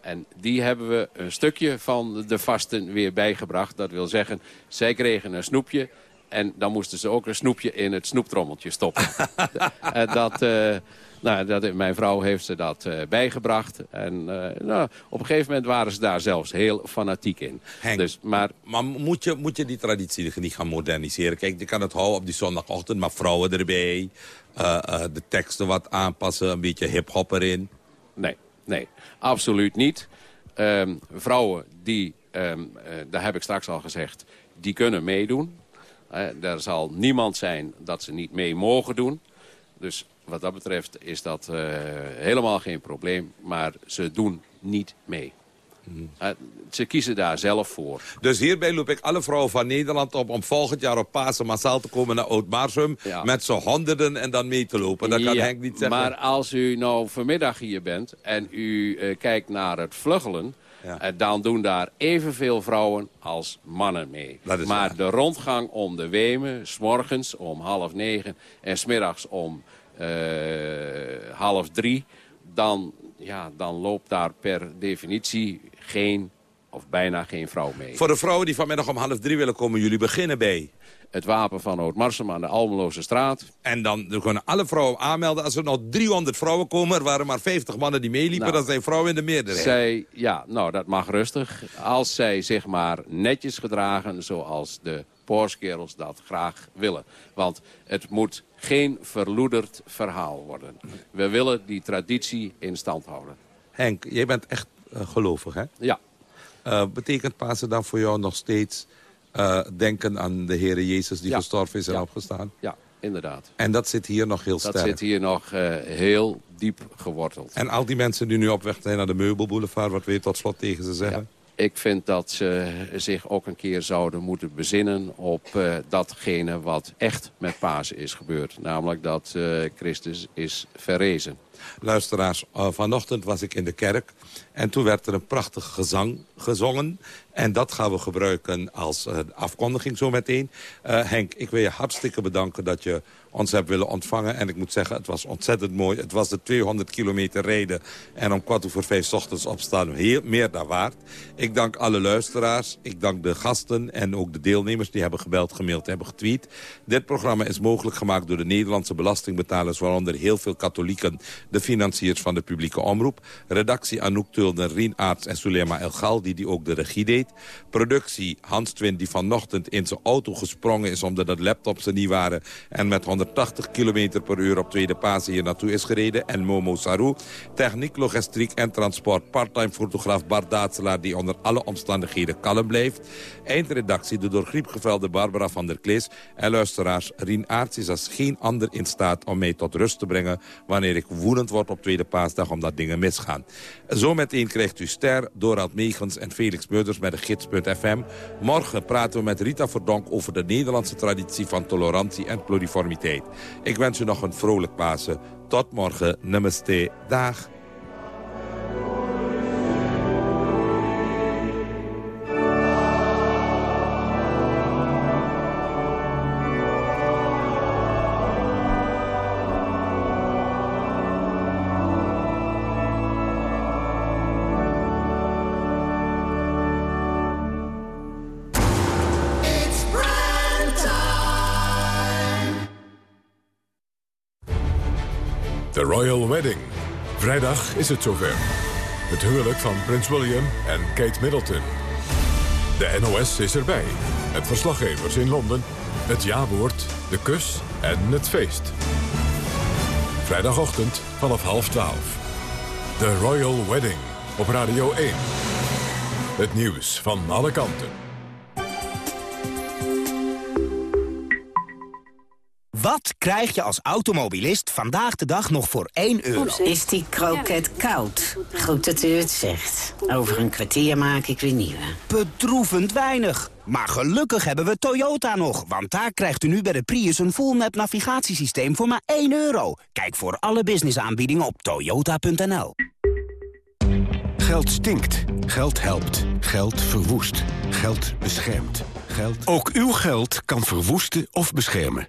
En die hebben we een stukje van de vasten weer bijgebracht. Dat wil zeggen, zij kregen een snoepje... en dan moesten ze ook een snoepje in het snoeptrommeltje stoppen. En dat... nou, dat, mijn vrouw heeft ze dat eh, bijgebracht. En eh, nou, op een gegeven moment waren ze daar zelfs heel fanatiek in. dus, maar Maar moet je, moet je die traditie niet gaan moderniseren? Kijk, je kan het houden op die zondagochtend, maar vrouwen erbij. eh, de teksten wat aanpassen, een beetje hip-hop erin. Nee, nee, absoluut niet. Ehm, vrouwen die, ehm, eh, daar heb ik straks al gezegd, die kunnen meedoen. Er zal niemand zijn dat ze niet mee mogen doen. Dus wat dat betreft is dat eh, helemaal geen probleem. Maar ze doen niet mee. Eh, ze kiezen daar zelf voor. Dus hierbij loop ik alle vrouwen van Nederland op... om volgend jaar op Pasen massaal te komen naar Oud-Marsum... met zo'n honderden en dan mee te lopen. Dat kan Ja, Henk niet zeggen. Maar als u nou vanmiddag hier bent en u eh, kijkt naar het vluggelen... dan doen daar evenveel vrouwen als mannen mee. Maar de rondgang om de Wemen, smorgens om half negen... en smiddags om half drie... Dan, ja, dan loopt daar per definitie geen of bijna geen vrouw mee. Voor de vrouwen die vanmiddag om half drie willen komen... jullie beginnen bij... Het wapen van Oud-Marsum aan de Almeloze straat. En dan er kunnen alle vrouwen aanmelden. Als er nog 300 vrouwen komen, er waren maar 50 mannen die meeliepen... Nou, dan zijn vrouwen in de meerderheid. Zij, ja, nou, dat mag rustig. Als zij zich maar netjes gedragen zoals de Porskerels dat graag willen. Want het moet geen verloederd verhaal worden. We willen die traditie in stand houden. Henk, jij bent echt eh, gelovig, hè? Ja. Eh, betekent Pasen dan voor jou nog steeds eh, denken aan de Heer Jezus... die Ja. gestorven is en Ja. opgestaan? Ja, inderdaad. En dat zit hier nog heel Dat sterk. zit hier nog heel diep geworteld. En al die mensen die nu op weg zijn naar de Meubelboulevard... wat wil je tot slot tegen ze zeggen? Ik vind dat ze zich ook een keer zouden moeten bezinnen op eh, datgene wat echt met Pasen is gebeurd. Namelijk dat eh, Christus is verrezen. Luisteraars, eh, vanochtend was ik in de kerk... en toen werd er een prachtig gezang gezongen. En dat gaan we gebruiken als eh, afkondiging zo meteen. Eh, Henk, ik wil je hartstikke bedanken dat je ons hebt willen ontvangen. En ik moet zeggen, het was ontzettend mooi. Het was de 200 kilometer rijden en om kwart over vijf ochtends opstaan. Heel meer dan waard. Ik dank alle luisteraars. Ik dank de gasten en ook de deelnemers die hebben gebeld, gemaild, hebben getweet. Dit programma is mogelijk gemaakt door de Nederlandse belastingbetalers... waaronder heel veel katholieken, de financiers van de publieke omroep. Redactie Anouk Tulner, Rien Aarts en Sulema El Galdi, die ook de regie deed. Productie Hans Twin, die vanochtend in zijn auto gesprongen is... omdat de laptops er niet waren. En met 180 km per uur op tweede Pasen hier naartoe is gereden. En Momo Saru. Techniek, logistiek en transport. Parttime fotograaf Bart Daatselaar, die onder alle omstandigheden kalm blijft. Eindredactie, de door griep gevelde Barbara van der Klees. En luisteraars, Rien Aarts is als geen ander in staat om mij tot rust te brengen... wanneer ik woedend word op tweede paasdag omdat dingen misgaan. Zometeen krijgt u Ster, Dorald Megens en Felix Meurders met de gids.fm. Morgen praten we met Rita Verdonk over de Nederlandse traditie van tolerantie en pluriformiteit. Ik wens u nog een vrolijk Pasen. Tot morgen. Namaste. Dag. Wedding. Vrijdag is het zover. Het huwelijk van prins William en Kate Middleton. De NOS is erbij. Met verslaggevers in Londen, het jawoord, de kus en het feest. Vrijdagochtend vanaf half twaalf. The Royal Wedding op Radio 1. Het nieuws van alle kanten. Wat krijg je als automobilist vandaag de dag nog voor 1 euro? Is die kroket koud? Goed dat u het zegt. Over een kwartier maak ik weer nieuwe. Bedroevend weinig. Maar gelukkig hebben we Toyota nog. Want daar krijgt u nu bij de Prius een full map navigatiesysteem voor maar 1 euro. Kijk voor alle businessaanbiedingen op toyota.nl. Geld stinkt. Geld helpt. Geld verwoest. Geld beschermt. Geld... Ook uw geld kan verwoesten of beschermen.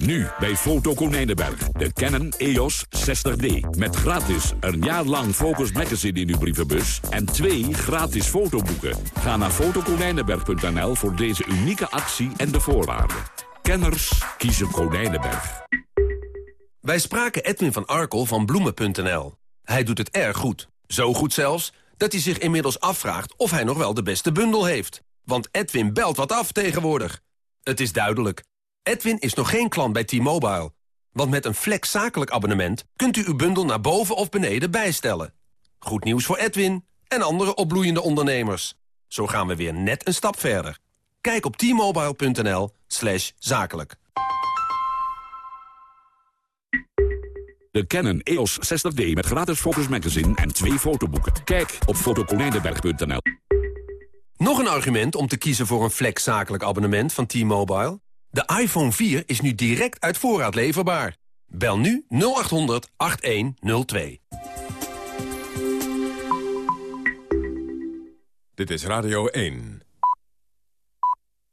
Nu bij Foto Konijnenberg. De Canon EOS 60D. Met gratis een jaar lang Focus Magazine in uw brievenbus. En twee gratis fotoboeken. Ga naar fotokonijnenberg.nl voor deze unieke actie en de voorwaarden. Kenners kiezen Konijnenberg. Wij spraken Edwin van Arkel van Bloemen.nl. Hij doet het erg goed. Zo goed zelfs, dat hij zich inmiddels afvraagt of hij nog wel de beste bundel heeft. Want Edwin belt wat af tegenwoordig. Het is duidelijk. Edwin is nog geen klant bij T-Mobile. Want met een flex zakelijk abonnement kunt u uw bundel naar boven of beneden bijstellen. Goed nieuws voor Edwin en andere opbloeiende ondernemers. Zo gaan we weer net een stap verder. Kijk op t-mobile.nl slash zakelijk. De Canon EOS 60D met gratis Focus Magazine en twee fotoboeken. Kijk op fotoconijnenberg.nl. Nog een argument om te kiezen voor een flex zakelijk abonnement van T-Mobile? De iPhone 4 is nu direct uit voorraad leverbaar. Bel nu 0800 8102. Dit is Radio 1.